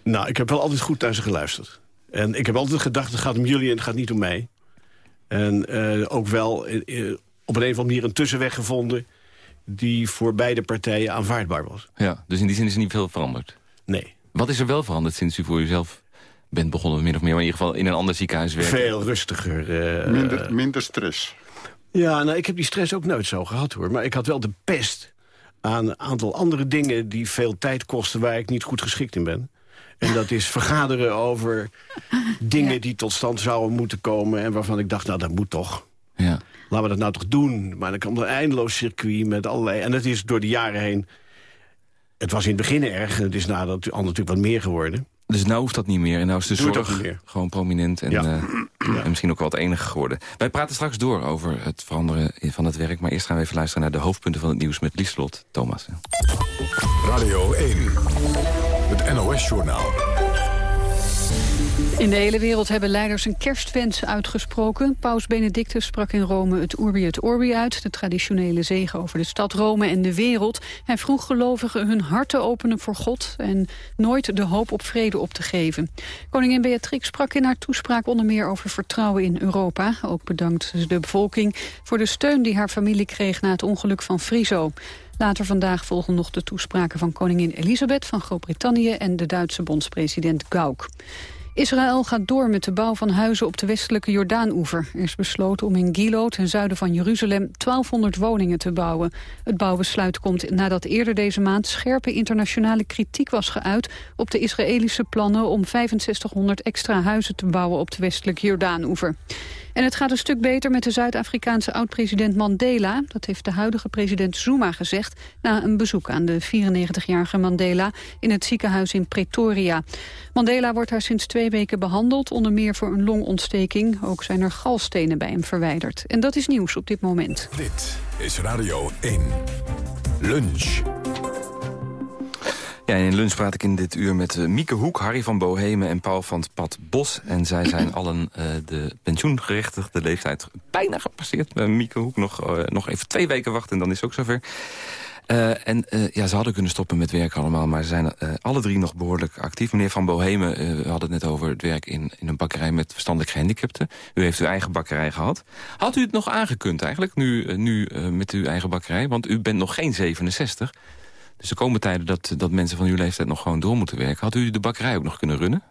[SPEAKER 17] Nou, ik heb wel altijd goed naar ze geluisterd. En ik heb altijd gedacht, het gaat om jullie en het gaat niet om mij. En eh, ook wel eh, eh, op een of andere manier een tussenweg gevonden... die voor beide partijen aanvaardbaar was.
[SPEAKER 14] Ja, dus in die zin is er niet veel veranderd?
[SPEAKER 17] Nee.
[SPEAKER 14] Wat is er wel veranderd sinds u voor uzelf bent begonnen, min of meer? Maar in ieder geval in een ander ziekenhuis werken?
[SPEAKER 17] Veel rustiger. eh,
[SPEAKER 15] Minder, minder stress.
[SPEAKER 17] Ja, nou, ik heb die stress ook nooit zo gehad, hoor. Maar ik had wel de pest aan een aantal andere dingen... die veel tijd kosten waar ik niet goed geschikt in ben. En dat is vergaderen over dingen die tot stand zouden moeten komen... en waarvan ik dacht, nou, dat moet toch.
[SPEAKER 14] Ja.
[SPEAKER 17] Laten we dat nou toch doen. Maar dan kwam er een eindeloos circuit met allerlei... En het is door de jaren heen... Het was in het begin erg, en het is nadat al natuurlijk wat meer geworden.
[SPEAKER 14] Dus nou hoeft dat niet meer. En nou is de
[SPEAKER 17] Doe
[SPEAKER 14] zorg gewoon prominent en,
[SPEAKER 17] Ja.
[SPEAKER 14] eh, en misschien ook wel het enige geworden. Wij praten straks door over het veranderen van het werk. Maar eerst gaan we even luisteren naar de hoofdpunten van het nieuws met Lieslot Thomas.
[SPEAKER 7] Radio 1, het NOS-journaal.
[SPEAKER 1] In de hele wereld hebben leiders een kerstwens uitgesproken. Paus Benedictus sprak in Rome het Urbi et Orbi uit... de traditionele zegen over de stad Rome en de wereld. Hij vroeg gelovigen hun hart te openen voor God... en nooit de hoop op vrede op te geven. Koningin Beatrix sprak in haar toespraak onder meer over vertrouwen in Europa. Ook bedankt ze de bevolking voor de steun die haar familie kreeg... na het ongeluk van Friso. Later vandaag volgen nog de toespraken van koningin Elisabeth van Groot-Brittannië... en de Duitse bondspresident Gauck. Israël gaat door met de bouw van huizen op de westelijke Jordaan-oever. Er is besloten om in Gilo, ten zuiden van Jeruzalem, 1200 woningen te bouwen. Het bouwbesluit komt nadat eerder deze maand scherpe internationale kritiek was geuit op de Israëlische plannen om 6500 extra huizen te bouwen op de westelijke Jordaan-oever. En het gaat een stuk beter met de Zuid-Afrikaanse oud-president Mandela. Dat heeft de huidige president Zuma gezegd... na een bezoek aan de 94-jarige Mandela in het ziekenhuis in Pretoria. Mandela wordt daar sinds twee weken behandeld... onder meer voor een longontsteking. Ook zijn er galstenen bij hem verwijderd. En dat is nieuws op dit moment.
[SPEAKER 7] Dit is Radio 1. Lunch.
[SPEAKER 14] Ja, in lunch praat ik in dit uur met eh, Mieke Hoek, Harry van Bohemen en Paul van het Pad Bos. En zij zijn allen eh, de pensioengerechtigde leeftijd bijna gepasseerd. Bij Mieke Hoek nog, eh, nog even twee weken wachten en dan is het ook zover. En ja, ze hadden kunnen stoppen met werk allemaal, maar ze zijn alle drie nog behoorlijk actief. Meneer Van Bohemen, we hadden het net over het werk in, in een bakkerij met verstandelijk gehandicapten. U heeft uw eigen bakkerij gehad. Had u het nog aangekund eigenlijk, nu, nu met uw eigen bakkerij? Want u bent nog geen 67. Dus er komen tijden dat, dat mensen van uw leeftijd nog gewoon door moeten werken. Had u de bakkerij ook nog kunnen runnen?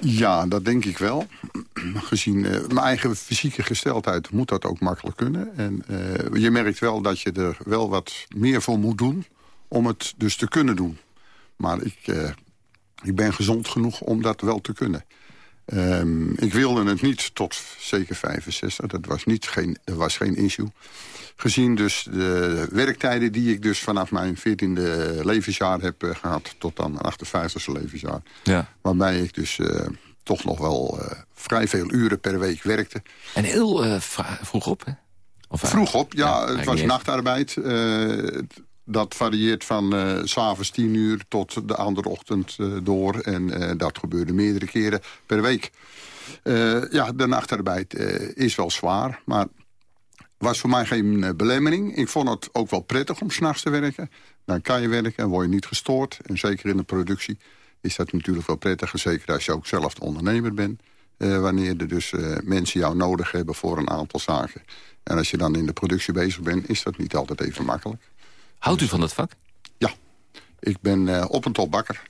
[SPEAKER 15] Ja, dat denk ik wel. Gezien eh, mijn eigen fysieke gesteldheid moet dat ook makkelijk kunnen. En eh, je merkt wel dat je er wel wat meer voor moet doen... om het dus te kunnen doen. Maar ik, eh, ik ben gezond genoeg om dat wel te kunnen. Ehm, ik wilde het niet tot zeker 65. Dat was, niet, geen, dat was geen issue. Gezien dus de werktijden die ik dus vanaf mijn 14e levensjaar heb eh, gehad... tot dan mijn 58e levensjaar.
[SPEAKER 14] Ja.
[SPEAKER 15] Waarbij ik dus eh, toch nog wel eh, vrij veel uren per week werkte.
[SPEAKER 14] En heel vroeg op, hè? Of,
[SPEAKER 15] Vroeg op, ja, het
[SPEAKER 14] eigenlijk
[SPEAKER 15] was nachtarbeid. Eh, dat varieert van eh, s s'avonds tien uur tot de andere ochtend eh, door. En eh, dat gebeurde meerdere keren per week. Eh, ja, de nachtarbeid eh, is wel zwaar, maar was voor mij geen eh, belemmering. Ik vond het ook wel prettig om s'nachts te werken. Dan kan je werken en word je niet gestoord. En zeker in de productie is dat natuurlijk wel prettig. Zeker als je ook zelf de ondernemer bent. eh, wanneer er dus eh, mensen jou nodig hebben voor een aantal zaken. En als je dan in de productie bezig bent, is dat niet altijd even makkelijk.
[SPEAKER 14] Houdt u van dat vak?
[SPEAKER 15] Ja, ik ben eh, op en top bakker.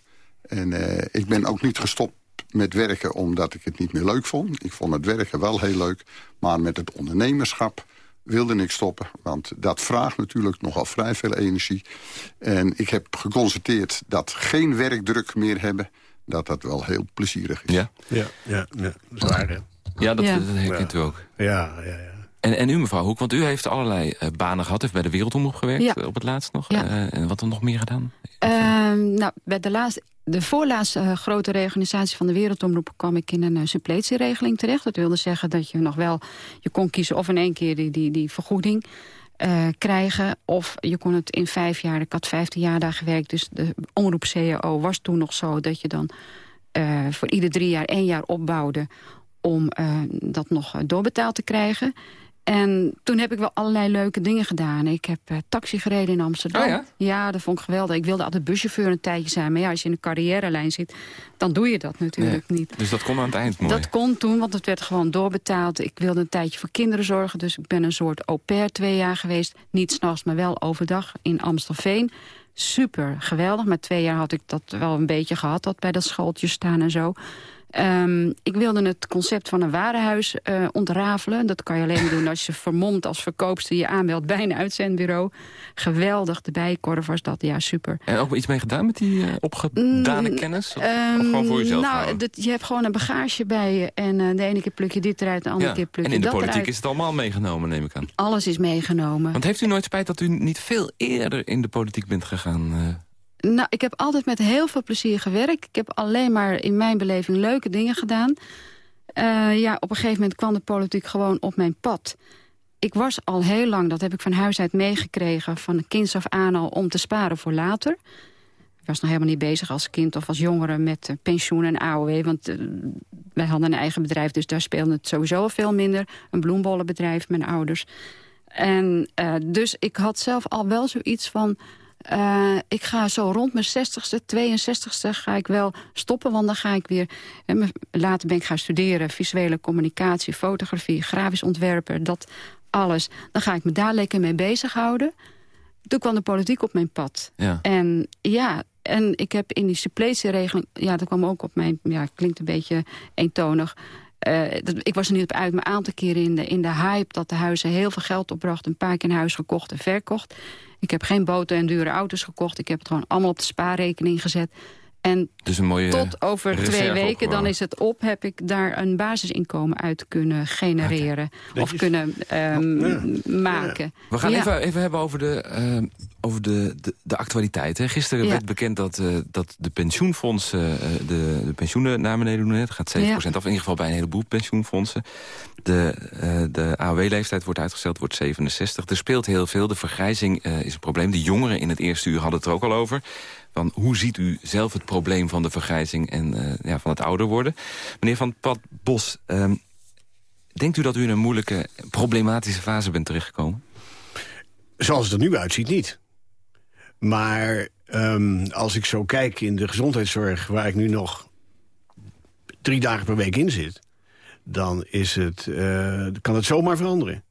[SPEAKER 15] En eh, ik ben ook niet gestopt met werken omdat ik het niet meer leuk vond. Ik vond het werken wel heel leuk. Maar met het ondernemerschap wilde ik stoppen. Want dat vraagt natuurlijk nogal vrij veel energie. En ik heb geconstateerd dat geen werkdruk meer hebben... dat dat wel heel plezierig is.
[SPEAKER 14] Ja?
[SPEAKER 17] Ja, ja, ja. Zwaar, hè?
[SPEAKER 14] Ja, dat,
[SPEAKER 1] Ja.
[SPEAKER 14] dat herkent u ook.
[SPEAKER 17] Ja, ja, ja.
[SPEAKER 14] En, en u, mevrouw Hoek, want u heeft allerlei eh, banen gehad. heeft bij de Wereldomroep gewerkt,
[SPEAKER 16] Ja.
[SPEAKER 14] eh, op het laatst nog.
[SPEAKER 16] Ja.
[SPEAKER 14] Eh, en wat dan nog meer gedaan?
[SPEAKER 16] Ehm, nou, bij de, laatste, de voorlaatste grote reorganisatie van de Wereldomroep... kwam ik in een suppletieregeling terecht. Dat wilde zeggen dat je nog wel... je kon kiezen of in één keer die, die, die vergoeding krijgen... of je kon het in vijf jaar... Ik had vijftien jaar daar gewerkt, dus de omroep CAO was toen nog zo... dat je dan voor ieder drie jaar één jaar opbouwde... om dat nog doorbetaald te krijgen... En toen heb ik wel allerlei leuke dingen gedaan. Ik heb uh, taxi gereden in Amsterdam.
[SPEAKER 14] Oh ja?
[SPEAKER 16] dat vond ik geweldig. Ik wilde altijd buschauffeur een tijdje zijn. Maar ja, als je in een carrière-lijn zit, dan doe je dat natuurlijk niet.
[SPEAKER 14] Dus dat kon aan het eind mooi?
[SPEAKER 16] Dat kon toen, want het werd gewoon doorbetaald. Ik wilde een tijdje voor kinderen zorgen. Dus ik ben een soort au pair twee jaar geweest. Niet s'nachts, maar wel overdag in Amstelveen. Super, geweldig. Maar twee jaar had ik dat wel een beetje gehad. Dat bij dat schooltje staan en zo. Um, ik wilde het concept van een warenhuis uh, ontrafelen. Dat kan je alleen doen als je vermomd als verkoopster je aanmeldt bij een uitzendbureau. Geweldig, de bijkorf was dat, ja super.
[SPEAKER 14] En ook iets mee gedaan met die uh, opgedane mm, kennis? Of, um, of, gewoon voor jezelf
[SPEAKER 16] Nou, dat, je hebt gewoon een bagage bij je. En uh, de ene keer pluk je dit eruit, de andere
[SPEAKER 14] ja.
[SPEAKER 16] keer pluk je
[SPEAKER 14] dat
[SPEAKER 16] eruit.
[SPEAKER 14] En in de politiek is het allemaal meegenomen, neem ik aan.
[SPEAKER 16] Alles is meegenomen.
[SPEAKER 14] Want heeft u nooit spijt dat u niet veel eerder in de politiek bent gegaan...
[SPEAKER 16] Nou, ik heb altijd met heel veel plezier gewerkt. Ik heb alleen maar in mijn beleving leuke dingen gedaan. Uh, ja, op een gegeven moment kwam de politiek gewoon op mijn pad. Ik was al heel lang, dat heb ik van huis uit meegekregen... van kinds af aan al om te sparen voor later. Ik was nog helemaal niet bezig als kind of als jongere... met uh, pensioen en AOW, want uh, wij hadden een eigen bedrijf... dus daar speelde het sowieso veel minder. Een bloembollenbedrijf, mijn ouders. En dus ik had zelf al wel zoiets van... Uh, ik ga zo rond mijn 60ste, 62ste ga ik wel stoppen. Want dan ga ik weer... later ben ik gaan studeren. Visuele communicatie, fotografie, grafisch ontwerper. Dat alles. Dan ga ik me daar lekker mee bezighouden. Toen kwam de politiek op mijn pad.
[SPEAKER 14] Ja.
[SPEAKER 16] En ja, en ik heb in die suppletieregeling... Ja, dat kwam ook op mijn... Ja, klinkt een beetje eentonig... Uh, dat, ik was er niet op uit, maar aantal keren in de, in de hype... dat de huizen heel veel geld opbrachten. Een paar keer een huis gekocht en verkocht. Ik heb geen boten en dure auto's gekocht. Ik heb het gewoon allemaal op de spaarrekening gezet. En
[SPEAKER 14] dus een mooie
[SPEAKER 16] tot over twee weken, opgebouwd. dan is het op... heb ik daar een basisinkomen uit kunnen genereren. Okay. Of kunnen um, ja. maken.
[SPEAKER 14] We gaan
[SPEAKER 16] ja.
[SPEAKER 14] even, even hebben over de, uh, over de, de, de actualiteit. Hè. Gisteren ja. werd bekend dat, uh, dat de pensioenfondsen uh, de, de pensioenen naar beneden doen. Het gaat 7% af, in ieder geval bij een heleboel pensioenfondsen. De, de AOW-leeftijd wordt uitgesteld, wordt 67. Er speelt heel veel. De vergrijzing is een probleem. De jongeren in het eerste uur hadden het er ook al over. Van hoe ziet u zelf het probleem van de vergrijzing en uh, ja, van het ouder worden? Meneer Van Pad Bos, um, denkt u dat u in een moeilijke, problematische fase bent terechtgekomen?
[SPEAKER 17] Zoals het er nu uitziet, niet. Maar um, als ik zo kijk in de gezondheidszorg... waar ik nu nog drie dagen per week in zit... dan is het, uh, kan het zomaar veranderen.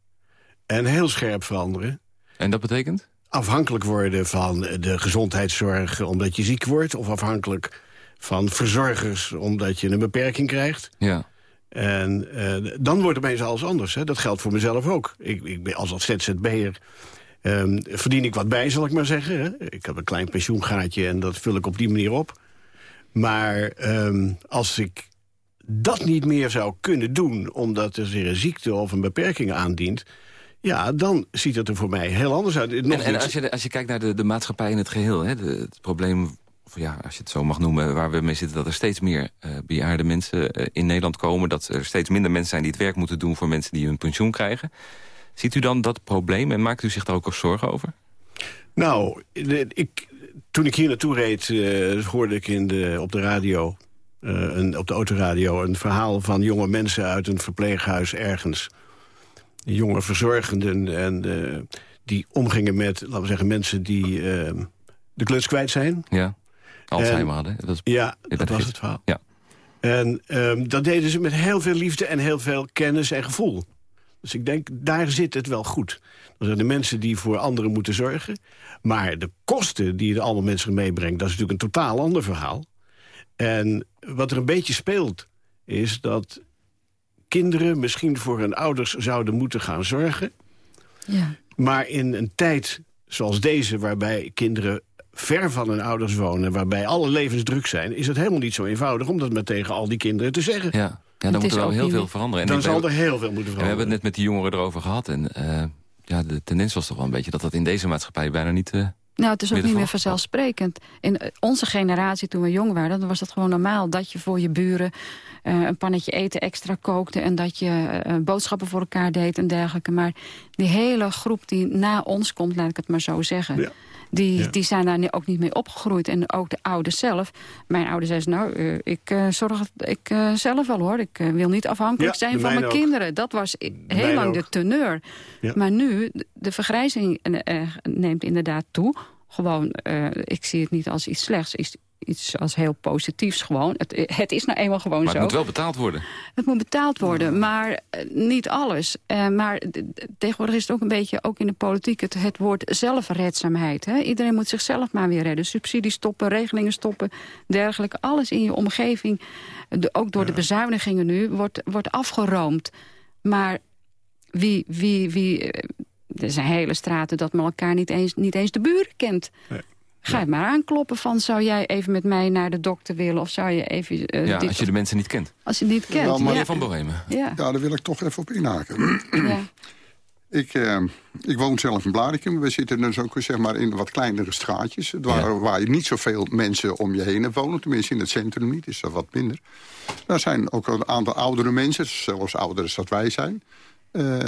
[SPEAKER 17] En heel scherp veranderen.
[SPEAKER 14] En dat betekent?
[SPEAKER 17] Afhankelijk worden van de gezondheidszorg omdat je ziek wordt... of afhankelijk van verzorgers omdat je een beperking krijgt.
[SPEAKER 14] Ja.
[SPEAKER 17] En uh, dan wordt opeens alles anders. Hè. Dat geldt voor mezelf ook. Ik, ik ben als ZZB'er um, verdien ik wat bij, zal ik maar zeggen. Hè. Ik heb een klein pensioengaatje en dat vul ik op die manier op. Maar um, als ik dat niet meer zou kunnen doen... omdat er zich een ziekte of een beperking aandient... Ja, dan ziet het er voor mij heel anders uit.
[SPEAKER 14] Nog en, en als, je, als je kijkt naar de, de maatschappij in het geheel... Hè, de, het probleem, of ja, als je het zo mag noemen... waar we mee zitten, dat er steeds meer uh, bejaarde mensen uh, in Nederland komen... dat er steeds minder mensen zijn die het werk moeten doen... voor mensen die hun pensioen krijgen. Ziet u dan dat probleem en maakt u zich daar ook zorgen over?
[SPEAKER 17] Nou, de, ik, toen ik hier naartoe reed... Uh, hoorde ik in de, op de radio... Een, op de autoradio een verhaal van jonge mensen uit een verpleeghuis ergens jonge verzorgenden en uh, die omgingen met, laten we zeggen, mensen die uh, de kluts kwijt zijn.
[SPEAKER 14] Ja, Alzheimer hadden. Dat
[SPEAKER 17] ja, dat was het verhaal.
[SPEAKER 14] Ja.
[SPEAKER 17] En um, dat deden ze met heel veel liefde en heel veel kennis en gevoel. Dus ik denk, daar zit het wel goed. Dat zijn de mensen die voor anderen moeten zorgen. Maar de kosten die de allemaal mensen meebrengt... dat is natuurlijk een totaal ander verhaal. En wat er een beetje speelt, is dat kinderen misschien voor hun ouders zouden moeten gaan zorgen.
[SPEAKER 16] Ja.
[SPEAKER 17] Maar in een tijd zoals deze, waarbij kinderen ver van hun ouders wonen... waarbij alle levens druk zijn, is het helemaal niet zo eenvoudig... om dat maar tegen al die kinderen te zeggen.
[SPEAKER 14] Ja, ja dan moet er wel heel veel veranderen.
[SPEAKER 17] En dan zal er heel veel moeten veranderen.
[SPEAKER 14] we hebben het net met die jongeren erover gehad. En uh, ja, de tendens was toch wel een beetje dat dat in deze maatschappij bijna niet... Uh,
[SPEAKER 16] nou, het is ook niet meer vanzelfsprekend. In onze generatie, toen we jong waren, dan was dat gewoon normaal... dat je voor je buren een pannetje eten extra kookte... en dat je uh, boodschappen voor elkaar deed en dergelijke. Maar die hele groep die na ons komt, laat ik het maar zo zeggen...
[SPEAKER 17] Ja.
[SPEAKER 16] Die,
[SPEAKER 17] Ja.
[SPEAKER 16] die zijn daar ook niet mee opgegroeid. En ook de ouders zelf. Mijn ouders zei, nou, eh, ik eh, zorg ik, eh, zelf wel hoor. Ik eh, wil niet afhankelijk
[SPEAKER 17] Ja,
[SPEAKER 16] zijn van mijn
[SPEAKER 17] ook.
[SPEAKER 16] kinderen. Dat was heel lang de teneur.
[SPEAKER 17] Ja.
[SPEAKER 16] Maar nu, de- vergrijzing eh, eh, neemt inderdaad toe. Gewoon, eh, ik zie het niet als iets slechts. Iets, iets als heel positiefs gewoon. Het, het is nou eenmaal gewoon
[SPEAKER 14] Maar
[SPEAKER 16] zo.
[SPEAKER 14] het moet wel betaald worden.
[SPEAKER 16] Het moet betaald worden, maar eh, niet alles. Eh, maar tegenwoordig is het ook een beetje, ook in de politiek... het, het woord zelfredzaamheid. Hè? Iedereen moet zichzelf maar weer redden. Subsidies stoppen, regelingen stoppen, dergelijke. Alles in je omgeving, de, ook door de bezuinigingen nu, wordt, wordt afgeroomd. Maar wie... wie, wie er zijn hele straten dat men elkaar niet eens, niet eens de buren kent. Ga je maar aankloppen van, zou jij even met mij naar de dokter willen... of zou je even... eh,
[SPEAKER 14] ja,
[SPEAKER 16] dit
[SPEAKER 14] als je de mensen niet kent.
[SPEAKER 16] als je het niet kent.
[SPEAKER 15] Wel, maar-
[SPEAKER 16] ja.
[SPEAKER 14] Van Bohemen.
[SPEAKER 16] Ja.
[SPEAKER 15] Ja, daar wil ik toch even op inhaken.
[SPEAKER 16] Ja.
[SPEAKER 15] Ik, eh, ik woon zelf in Blarikum. We zitten dus ook zeg maar, in wat kleinere straatjes. Waar, waar je niet zoveel mensen om je heen hebt wonen. Tenminste in het centrum niet, is dat wat minder. Daar zijn ook een aantal oudere mensen, zelfs ouder als dat wij zijn. Eh,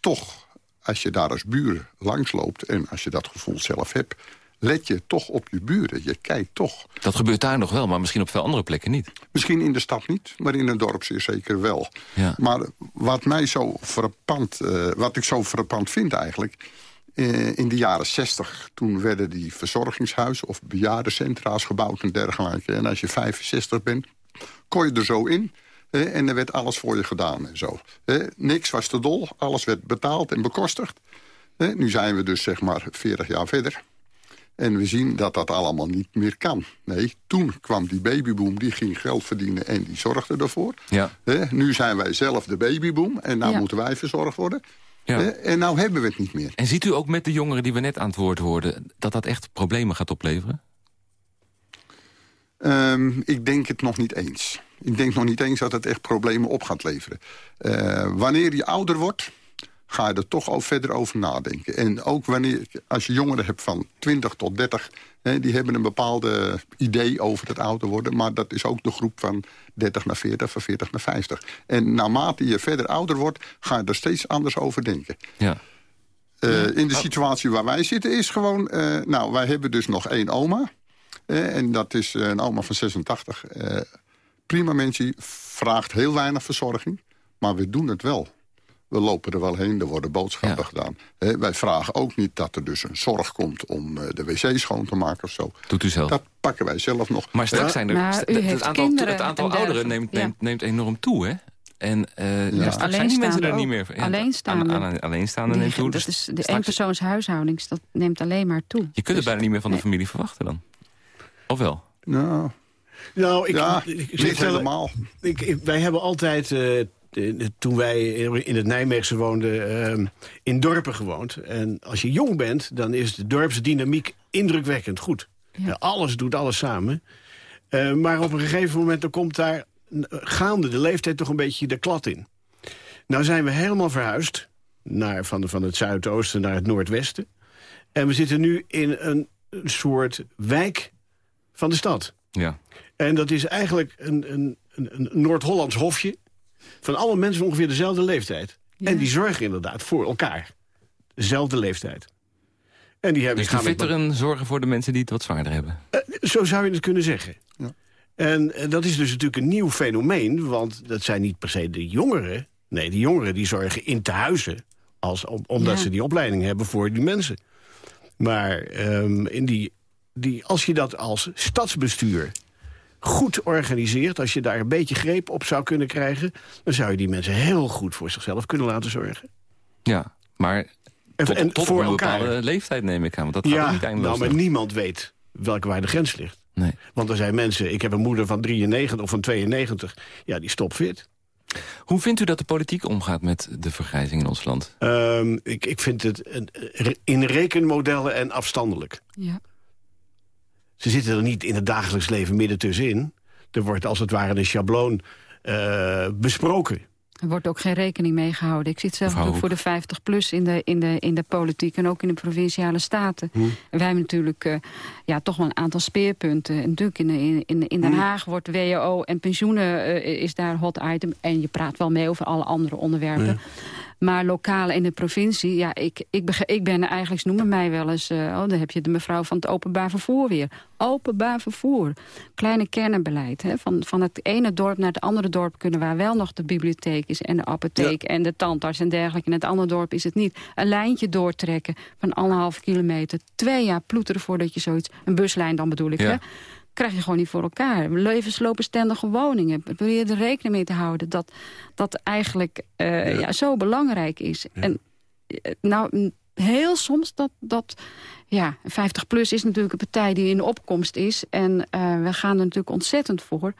[SPEAKER 15] toch, als je daar als buur langs loopt... en als je dat gevoel zelf hebt... let je toch op je buren. Je kijkt toch.
[SPEAKER 14] Dat gebeurt daar nog wel, maar misschien op veel andere plekken niet.
[SPEAKER 15] Misschien in de stad niet, maar in een dorp zeer zeker wel.
[SPEAKER 14] Ja.
[SPEAKER 15] Maar wat mij zo frappant, eh, wat ik zo frappant vind eigenlijk... eh, in de jaren zestig, toen werden die verzorgingshuizen... of bejaardencentra's gebouwd en dergelijke. En als je 65 bent, kon je er zo in... eh, en er werd alles voor je gedaan en zo. Eh, niks was te dol, alles werd betaald en bekostigd. Eh, nu zijn we dus zeg maar 40 jaar verder. En we zien dat dat allemaal niet meer kan. Nee, toen kwam die babyboom, die ging geld verdienen en die zorgde ervoor.
[SPEAKER 14] Ja.
[SPEAKER 15] Hè, nu zijn wij zelf de babyboom en nou
[SPEAKER 16] Ja.
[SPEAKER 15] moeten wij verzorgd worden.
[SPEAKER 14] Ja.
[SPEAKER 15] Hè, en nou hebben we het niet meer.
[SPEAKER 14] En ziet u ook met de jongeren die we net aan het woord hoorden... dat dat echt problemen gaat opleveren?
[SPEAKER 15] Ehm, ik denk het nog niet eens. Ik denk nog niet eens dat het echt problemen op gaat leveren. Eh, wanneer je ouder wordt, ga je er toch al verder over nadenken. En ook wanneer, als je jongeren hebt van 20 tot 30... Hè, die hebben een bepaalde idee over het ouder worden... maar dat is ook de groep van 30 naar 40, van 40 naar 50. En naarmate je verder ouder wordt, ga je er steeds anders over denken.
[SPEAKER 14] Ja.
[SPEAKER 15] Eh, in de situatie waar wij zitten is gewoon... eh, nou, wij hebben dus nog één oma. En dat is een oma van 86. Prima mensje, vraagt heel weinig verzorging. Maar we doen het wel. We lopen er wel heen, er worden boodschappen gedaan. Wij vragen ook niet dat er dus een zorg komt om eh, de wc schoon te maken of zo.
[SPEAKER 14] Doet u zelf.
[SPEAKER 15] Dat pakken wij zelf nog.
[SPEAKER 14] Maar straks zijn er...
[SPEAKER 16] Maar
[SPEAKER 14] st-
[SPEAKER 16] u
[SPEAKER 14] het, aantal,
[SPEAKER 16] kinderen
[SPEAKER 14] het aantal
[SPEAKER 16] en
[SPEAKER 14] ouderen neemt, neemt, neemt enorm toe, hè? En eh ja. straks zijn die mensen er niet meer. Ja,
[SPEAKER 16] alleenstaande.
[SPEAKER 14] Aan, aan, alleenstaande
[SPEAKER 16] Die-
[SPEAKER 14] neemt toe.
[SPEAKER 16] dat
[SPEAKER 14] dus
[SPEAKER 16] is de eenpersoonshuishoudings, dat neemt alleen maar toe.
[SPEAKER 14] Je kunt het bijna niet meer van de familie verwachten dan. Of wel?
[SPEAKER 15] Nou,
[SPEAKER 17] Nou, ik,
[SPEAKER 15] Ja,
[SPEAKER 17] ik, ik
[SPEAKER 15] niet
[SPEAKER 17] zeg wel-
[SPEAKER 15] helemaal.
[SPEAKER 17] Ik, ik- wij hebben altijd, eh, de- de- toen wij in het Nijmeegse woonden, eh, in dorpen gewoond. En als je jong bent, dan is de dorpsdynamiek indrukwekkend goed. Ja, alles doet alles samen. Eh, maar op een gegeven moment dan komt daar gaande de leeftijd toch een beetje de klad in. Nou zijn we helemaal verhuisd naar, van, de, van het zuidoosten naar het noordwesten. En we zitten nu in een, een soort wijk van de stad.
[SPEAKER 14] Ja.
[SPEAKER 17] En dat is eigenlijk een, een, een, een Noord-Hollands hofje... van alle mensen van ongeveer dezelfde leeftijd. En die zorgen inderdaad voor elkaar. Dezelfde leeftijd. En die hebben,
[SPEAKER 14] Dus
[SPEAKER 17] die
[SPEAKER 14] fitteren zorgen voor de mensen die het wat zwaarder hebben.
[SPEAKER 17] Eh, Zo zou je het kunnen zeggen. En eh, dat is dus natuurlijk een nieuw fenomeen... want dat zijn niet per se de jongeren. Nee, die jongeren die zorgen in te huizen... Als, om- omdat
[SPEAKER 16] Ja.
[SPEAKER 17] ze die opleiding hebben voor die mensen. Maar ehm, in die, die, als je dat als stadsbestuur goed organiseert... als je daar een beetje greep op zou kunnen krijgen... dan zou je die mensen heel goed voor zichzelf kunnen laten zorgen.
[SPEAKER 14] Ja, maar
[SPEAKER 17] En-
[SPEAKER 14] tot,
[SPEAKER 17] en
[SPEAKER 14] tot
[SPEAKER 17] voor
[SPEAKER 14] een
[SPEAKER 17] elkaar.
[SPEAKER 14] bepaalde leeftijd neem ik aan. Want dat gaat
[SPEAKER 17] ja,
[SPEAKER 14] niet eindeloos.
[SPEAKER 17] nou, maar niemand weet welke waar de grens ligt.
[SPEAKER 14] Nee.
[SPEAKER 17] Want er zijn mensen, ik heb een moeder van 93 of van 92... ja, die stopt fit.
[SPEAKER 14] Hoe vindt u dat de politiek omgaat met de vergrijzing in ons land?
[SPEAKER 17] Ehm, ik, ik vind het een, in rekenmodellen en afstandelijk.
[SPEAKER 16] Ja.
[SPEAKER 17] Ze zitten er niet in het dagelijks leven midden tussenin. Er wordt als het ware een schabloon eh, besproken.
[SPEAKER 16] Er wordt ook geen rekening mee gehouden. Ik zit zelf natuurlijk voor de 50-plus in de, in, de, in de politiek... en ook in de provinciale staten.
[SPEAKER 17] Hm.
[SPEAKER 16] En wij hebben natuurlijk uh, ja, toch wel een aantal speerpunten. En natuurlijk in, in, in, in Den
[SPEAKER 17] Hm.
[SPEAKER 16] Haag wordt WO en pensioenen uh, is daar hot item. En je praat wel mee over alle andere onderwerpen.
[SPEAKER 17] Ja.
[SPEAKER 16] Maar lokaal in de provincie, ja, ik, ik, ben, ik ben eigenlijk, ze noemen mij wel eens... Uh, oh, dan heb je de mevrouw van het openbaar vervoer weer. Openbaar vervoer. Kleine kernenbeleid. Hè? Van, van het ene dorp naar het andere dorp kunnen... waar wel nog de bibliotheek is en de apotheek ja. en de tandarts en dergelijke. In het andere dorp is het niet. Een lijntje doortrekken van anderhalf kilometer. Twee jaar ploeteren voordat je zoiets... Een buslijn dan bedoel ik,
[SPEAKER 14] Ja.
[SPEAKER 16] hè? Krijg je gewoon niet voor elkaar. Levenslopenstendige woningen. Probeer je er rekening mee te houden dat dat eigenlijk uh, ja. zo belangrijk is. En uh, nou, heel soms dat... dat ja, 50PLUS is natuurlijk een partij die in opkomst is. En uh, we gaan er natuurlijk ontzettend voor.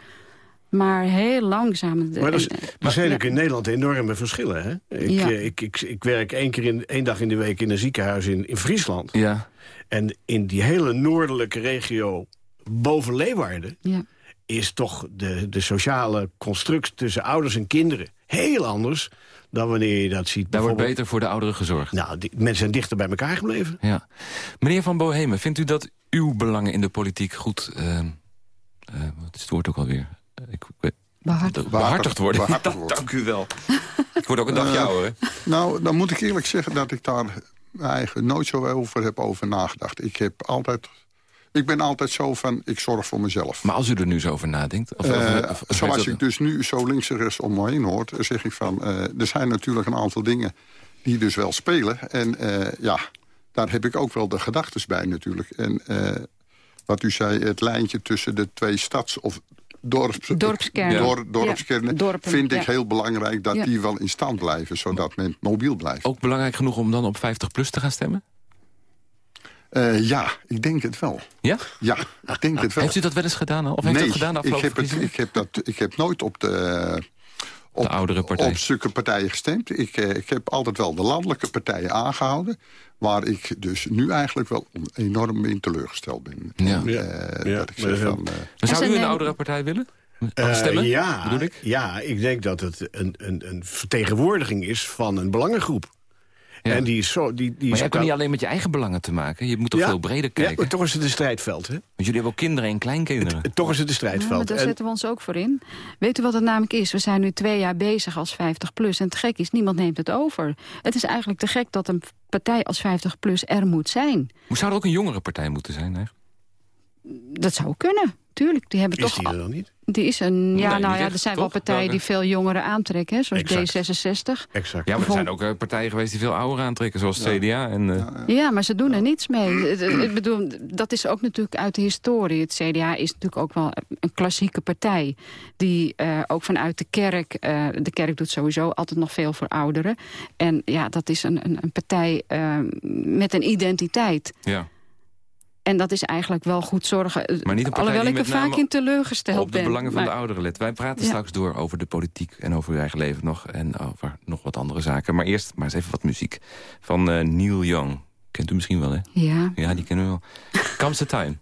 [SPEAKER 16] Maar heel langzaam...
[SPEAKER 17] Maar er, zijn ook in Nederland enorme verschillen. Hè? Ik,
[SPEAKER 16] Ja.
[SPEAKER 17] eh, ik, ik, ik werk één keer in, één dag in de week in een ziekenhuis in, in Friesland.
[SPEAKER 14] Ja.
[SPEAKER 17] En in die hele noordelijke regio boven Leeuwarden...
[SPEAKER 16] Ja.
[SPEAKER 17] is toch de, de sociale construct tussen ouders en kinderen heel anders dan wanneer je dat ziet.
[SPEAKER 14] Daar wordt beter voor de ouderen gezorgd.
[SPEAKER 17] Nou, die, mensen zijn dichter bij elkaar gebleven.
[SPEAKER 14] Ja. Meneer Van Bohemen, vindt u dat uw belangen in de politiek goed... eh, eh, wat is het woord ook alweer? Eh, Ik, ik,
[SPEAKER 16] Behartigd.
[SPEAKER 14] behartigd worden.
[SPEAKER 15] Behartigd worden.
[SPEAKER 14] Dank u wel. ik word ook een dagje ouder. hè?
[SPEAKER 15] Nou, dan moet ik eerlijk zeggen dat ik daar eigenlijk nooit zo over heb over nagedacht. Ik heb altijd... Ik ben altijd zo van, ik zorg voor mezelf.
[SPEAKER 14] Maar als u er nu zo over nadenkt... Of, of-
[SPEAKER 15] Eh,
[SPEAKER 14] of- of-
[SPEAKER 15] zoals ik dus nu zo links en rechts om me heen hoor... dan zeg ik van, eh, er zijn natuurlijk een aantal dingen die dus wel spelen. En eh, ja, daar heb ik ook wel de gedachtes bij natuurlijk. En eh, wat u zei, het lijntje tussen de twee stads- of dorps,
[SPEAKER 16] Dorpskernen.
[SPEAKER 15] dor- dorpskernen...
[SPEAKER 16] Ja, dorpen,
[SPEAKER 15] vind ik
[SPEAKER 16] ja.
[SPEAKER 15] heel belangrijk dat
[SPEAKER 16] Ja.
[SPEAKER 15] die wel in stand blijven... zodat men mobiel blijft.
[SPEAKER 14] Ook belangrijk genoeg om dan op 50 plus te gaan stemmen?
[SPEAKER 15] Eh, ja, ik denk het wel.
[SPEAKER 14] Ja?
[SPEAKER 15] Ja, ik denk het wel.
[SPEAKER 14] Heeft u dat wel eens gedaan? al? Of heeft u het gedaan de
[SPEAKER 15] ik
[SPEAKER 14] afgelopen
[SPEAKER 15] heb, het, ik, heb dat, ik heb nooit op de... Op,
[SPEAKER 14] De oudere partij.
[SPEAKER 15] op zulke partijen gestemd. Ik, eh, ik heb altijd wel de landelijke partijen aangehouden... waar ik dus nu eigenlijk wel enorm in teleurgesteld ben.
[SPEAKER 14] Ja.
[SPEAKER 15] En,
[SPEAKER 17] Ja.
[SPEAKER 15] eh,
[SPEAKER 17] Ja,
[SPEAKER 15] dat ik zeg
[SPEAKER 17] dat-
[SPEAKER 15] van... eh,
[SPEAKER 14] zou u een
[SPEAKER 16] er-
[SPEAKER 14] oudere partij willen? Stemmen,
[SPEAKER 17] ja,
[SPEAKER 14] ik?
[SPEAKER 17] ja, ik denk dat het een, een, een vertegenwoordiging is van een belangengroep.
[SPEAKER 14] Ja.
[SPEAKER 17] En die is zo... Die, die
[SPEAKER 14] Maar je hebt toch niet
[SPEAKER 17] al-
[SPEAKER 14] alleen met je eigen belangen te maken? Je moet toch
[SPEAKER 17] Ja.
[SPEAKER 14] veel breder
[SPEAKER 17] Ja,
[SPEAKER 14] kijken?
[SPEAKER 17] maar toch is het een strijdveld, hè?
[SPEAKER 14] Want jullie hebben ook kinderen en kleinkinderen.
[SPEAKER 17] Toch is het een
[SPEAKER 16] Ja, maar
[SPEAKER 17] strijdveld.
[SPEAKER 16] daar
[SPEAKER 17] En-
[SPEAKER 16] zetten we ons ook voor in. Weet u wat het namelijk is? We zijn nu twee jaar bezig als 50 plus. En het gek is, niemand neemt het over. Het is eigenlijk te gek dat een partij als 50 plus er moet zijn.
[SPEAKER 14] Hoe zou er ook een jongere partij moeten zijn eigenlijk?
[SPEAKER 16] Dat zou kunnen. Tuurlijk, die hebben
[SPEAKER 17] is
[SPEAKER 16] toch...
[SPEAKER 17] die
[SPEAKER 16] al-
[SPEAKER 17] er dan niet?
[SPEAKER 16] Die is een, ja,
[SPEAKER 14] Nee,
[SPEAKER 16] nou ja,
[SPEAKER 14] echt,
[SPEAKER 16] er zijn wel partijen
[SPEAKER 14] Welke?
[SPEAKER 16] die veel jongeren aantrekken, hè, zoals
[SPEAKER 17] Exact.
[SPEAKER 16] D66.
[SPEAKER 17] Exact.
[SPEAKER 14] Ja, maar er zijn ook eh, partijen geweest die veel ouder aantrekken, zoals CDA. En, eh,
[SPEAKER 16] Ja, maar ze doen er niets mee. Ik bedoel, dat is ook natuurlijk uit de historie. Het CDA is natuurlijk ook wel een klassieke partij. Die eh, ook vanuit de kerk... eh, de kerk doet sowieso altijd nog veel voor ouderen. En ja, dat is een, een, een partij eh, met een identiteit.
[SPEAKER 14] ja.
[SPEAKER 16] En dat is eigenlijk wel goed zorgen.
[SPEAKER 14] Maar niet een
[SPEAKER 16] Alhoewel ik er vaak in teleurgesteld
[SPEAKER 14] op de
[SPEAKER 16] ben.
[SPEAKER 14] belangen van
[SPEAKER 16] Maar-
[SPEAKER 14] de ouderen let. Wij praten
[SPEAKER 16] Ja.
[SPEAKER 14] straks door over de politiek en over uw eigen leven nog. En over nog wat andere zaken. Maar eerst maar eens even wat muziek. Van eh, Neil Young. Kent u misschien wel, hè?
[SPEAKER 16] Ja.
[SPEAKER 14] Ja, die kennen we wel. Comes the time.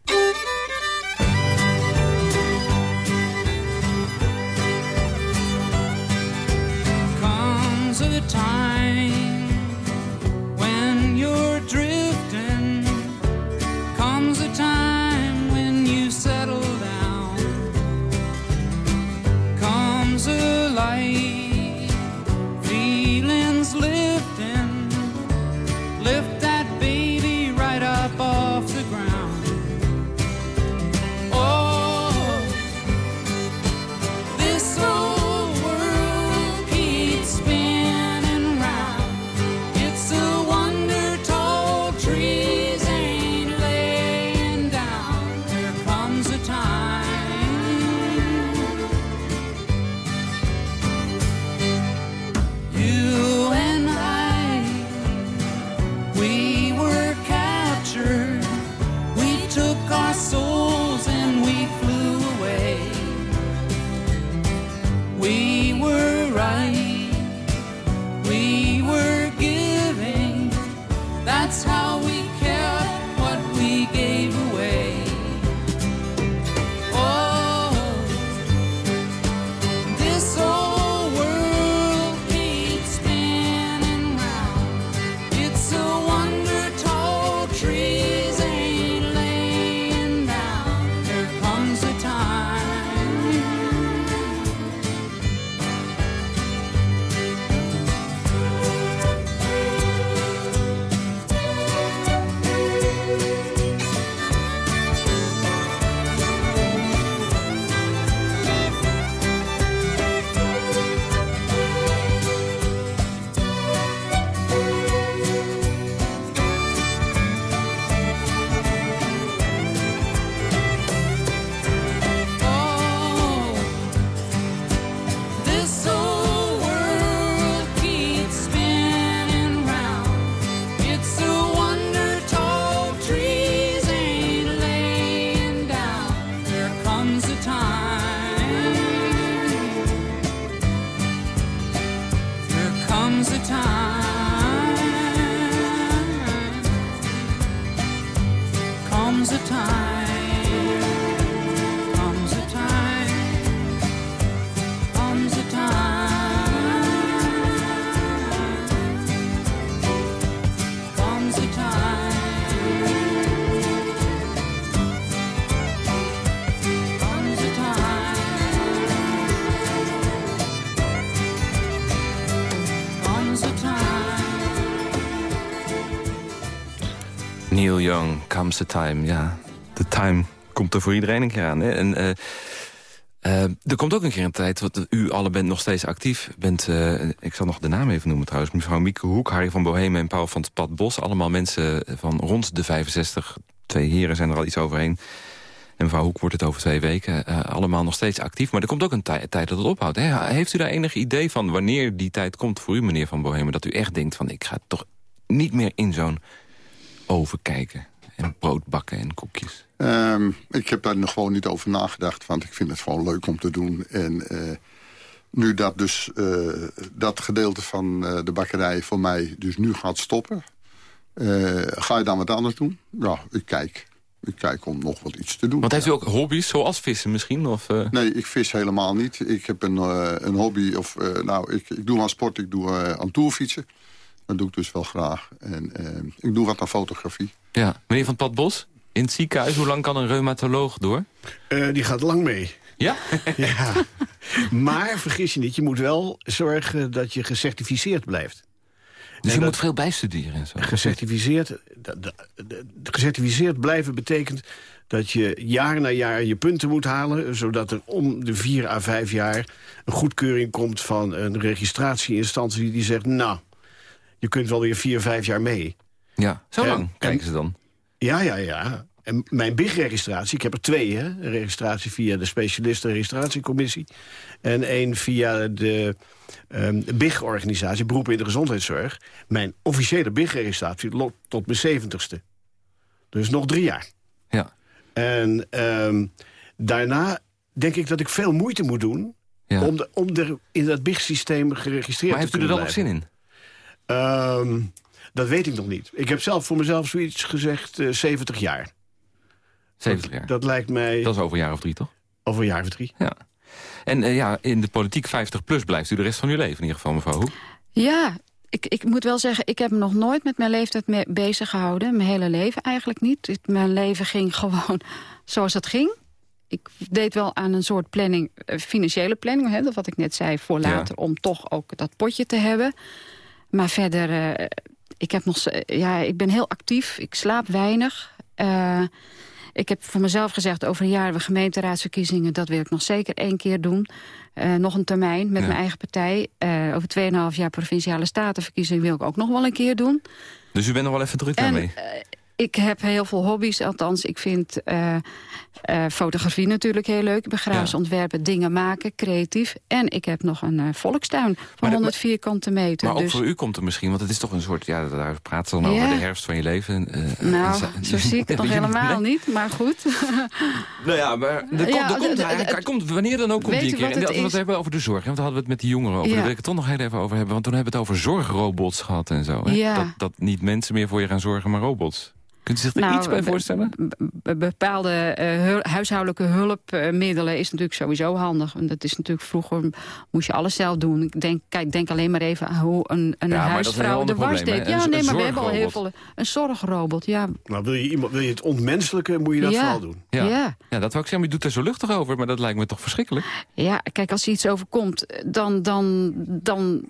[SPEAKER 18] Comes Time.
[SPEAKER 14] Ja, de time komt er voor iedereen een keer aan. Hè? En, eh, eh, er komt ook een keer een tijd, want u alle bent nog steeds actief. Bent, eh, ik zal nog de naam even noemen trouwens. Mevrouw Mieke Hoek, Harry van Bohemen en Paul van het Pad Bos. Allemaal mensen van rond de 65. Twee heren zijn er al iets overheen. En mevrouw Hoek wordt het over twee weken. allemaal nog steeds actief. Maar er komt ook een tij- tijd dat het ophoudt. Hè? Heeft u daar enig idee van wanneer die tijd komt voor u, meneer Van Bohemen? Dat u echt denkt van ik ga toch niet meer in zo'n oven kijken. En brood bakken en koekjes.
[SPEAKER 15] Ehm, ik heb daar nog gewoon niet over nagedacht, want ik vind het gewoon leuk om te doen. En eh, nu dat dus eh, dat gedeelte van eh, de bakkerij voor mij dus nu gaat stoppen... eh, ga je dan wat anders doen? Ja, ik kijk. Ik kijk om nog wat iets te doen.
[SPEAKER 14] Want heeft u ook hobby's, zoals vissen misschien? Of, eh?
[SPEAKER 15] Nee, ik vis helemaal niet. Ik heb een, eh, een hobby, of eh, nou, ik, ik doe aan sport, ik doe eh, aan toerfietsen. Dat doe ik dus wel graag. En ik doe wat aan fotografie.
[SPEAKER 14] Ja, meneer Van het Pad Bos, in het ziekenhuis, hoe lang kan een reumatoloog door?
[SPEAKER 17] Eh, die gaat lang mee.
[SPEAKER 14] Ja?
[SPEAKER 17] ja. Maar vergis je niet, je moet wel zorgen dat je gecertificeerd blijft.
[SPEAKER 14] Dus
[SPEAKER 17] En
[SPEAKER 14] je moet veel bijstuderen en zo.
[SPEAKER 17] Gecertificeerd, gecertificeerd blijven betekent dat je jaar na jaar je punten moet halen... zodat er om de vier à vijf jaar een goedkeuring komt van een registratieinstantie... die zegt, nou, je kunt wel weer vier, vijf jaar mee.
[SPEAKER 14] Ja, zo
[SPEAKER 17] En-
[SPEAKER 14] lang kijken ze dan.
[SPEAKER 17] Ja, ja, ja. En mijn BIG-registratie, ik heb er twee, hè. Een registratie via de specialisten-registratiecommissie... en één via de ehm, BIG-organisatie, Beroepen in de Gezondheidszorg. Mijn officiële BIG-registratie loopt tot mijn zeventigste. Dus nog drie jaar.
[SPEAKER 14] Ja.
[SPEAKER 17] En ehm, daarna denk ik dat ik veel moeite moet doen... om, de, om er in dat BIG-systeem geregistreerd
[SPEAKER 14] Maar heeft
[SPEAKER 17] te
[SPEAKER 14] u er dan nog zin in?
[SPEAKER 17] Ehm, dat weet ik nog niet. Ik heb zelf voor mezelf zoiets gezegd, eh 70 jaar.
[SPEAKER 14] 70 jaar.
[SPEAKER 17] Dat lijkt mij...
[SPEAKER 14] Dat is over een jaar of drie, toch?
[SPEAKER 17] Over een jaar of drie.
[SPEAKER 14] Ja. En eh, ja, in de politiek 50 plus blijft u de rest van uw leven in ieder geval, mevrouw Hoek.
[SPEAKER 16] Ja, ik, ik moet wel zeggen, ik heb me nog nooit met mijn leeftijd mee bezig gehouden. Mijn hele leven eigenlijk niet. Het- Mijn leven ging gewoon zoals het ging. Ik deed wel aan een soort planning, eh, financiële planning, hè, dat wat ik net zei, voor
[SPEAKER 19] Ja.
[SPEAKER 16] later, om toch ook dat potje te hebben. Maar verder, eh, ik, heb nog, z- ja, ik ben heel actief, ik slaap weinig. Eh, ik heb voor mezelf gezegd, over een jaar we gemeenteraadsverkiezingen... dat wil ik nog zeker één keer doen. Eh, nog een termijn met
[SPEAKER 14] Ja.
[SPEAKER 16] mijn eigen partij. Eh, over 2,5 jaar provinciale statenverkiezingen wil ik ook nog wel een keer doen.
[SPEAKER 14] Dus u bent nog wel even druk
[SPEAKER 16] En,
[SPEAKER 14] daarmee.
[SPEAKER 16] Ik heb heel veel hobby's, althans ik vind eh, eh, fotografie natuurlijk heel leuk. Begraafsontwerpen, dingen maken, creatief. En ik heb nog een eh, volkstuin van 100 vierkante meter.
[SPEAKER 14] Maar ook
[SPEAKER 16] dus,
[SPEAKER 14] voor u komt er misschien, want het is toch een soort... Ja, daar praat ze dan
[SPEAKER 16] Ja.
[SPEAKER 14] over de herfst van je leven.
[SPEAKER 16] nou,
[SPEAKER 14] en
[SPEAKER 16] zo zie ik het nog helemaal niet, maar goed.
[SPEAKER 14] Nou ja, maar er komt, er komt, komt, wanneer dan ook komt een
[SPEAKER 16] u
[SPEAKER 14] keer.
[SPEAKER 16] wat
[SPEAKER 14] En als we het hebben over de zorg, want daar hadden we het met die jongeren over. Daar wil ik het toch nog heel even over hebben. Want toen hebben we het over zorgrobots gehad en zo. Hè?
[SPEAKER 16] Ja.
[SPEAKER 14] Dat, dat niet mensen meer voor je gaan zorgen, maar robots. Kunt u zich er
[SPEAKER 16] Nou,
[SPEAKER 14] iets bij voorstellen?
[SPEAKER 16] be- bepaalde eh, huishoudelijke hulpmiddelen is natuurlijk sowieso handig. Want dat is natuurlijk vroeger moest je alles zelf doen. Ik denk, kijk, denk alleen maar even aan hoe een, een
[SPEAKER 14] Ja,
[SPEAKER 16] huisvrouw de was
[SPEAKER 14] probleem,
[SPEAKER 16] deed. Ja,
[SPEAKER 14] Een-
[SPEAKER 16] nee, maar we hebben al heel veel. Een zorgrobot, ja.
[SPEAKER 17] Maar wil je, iemand, wil je het ontmenselijke, moet je dat
[SPEAKER 16] Ja.
[SPEAKER 17] vooral doen.
[SPEAKER 14] Ja.
[SPEAKER 16] Ja.
[SPEAKER 14] Ja. dat wou ik zeggen, maar je doet er zo luchtig over. Maar dat lijkt me toch verschrikkelijk.
[SPEAKER 16] Ja, kijk, als er iets overkomt, dan, dan, dan,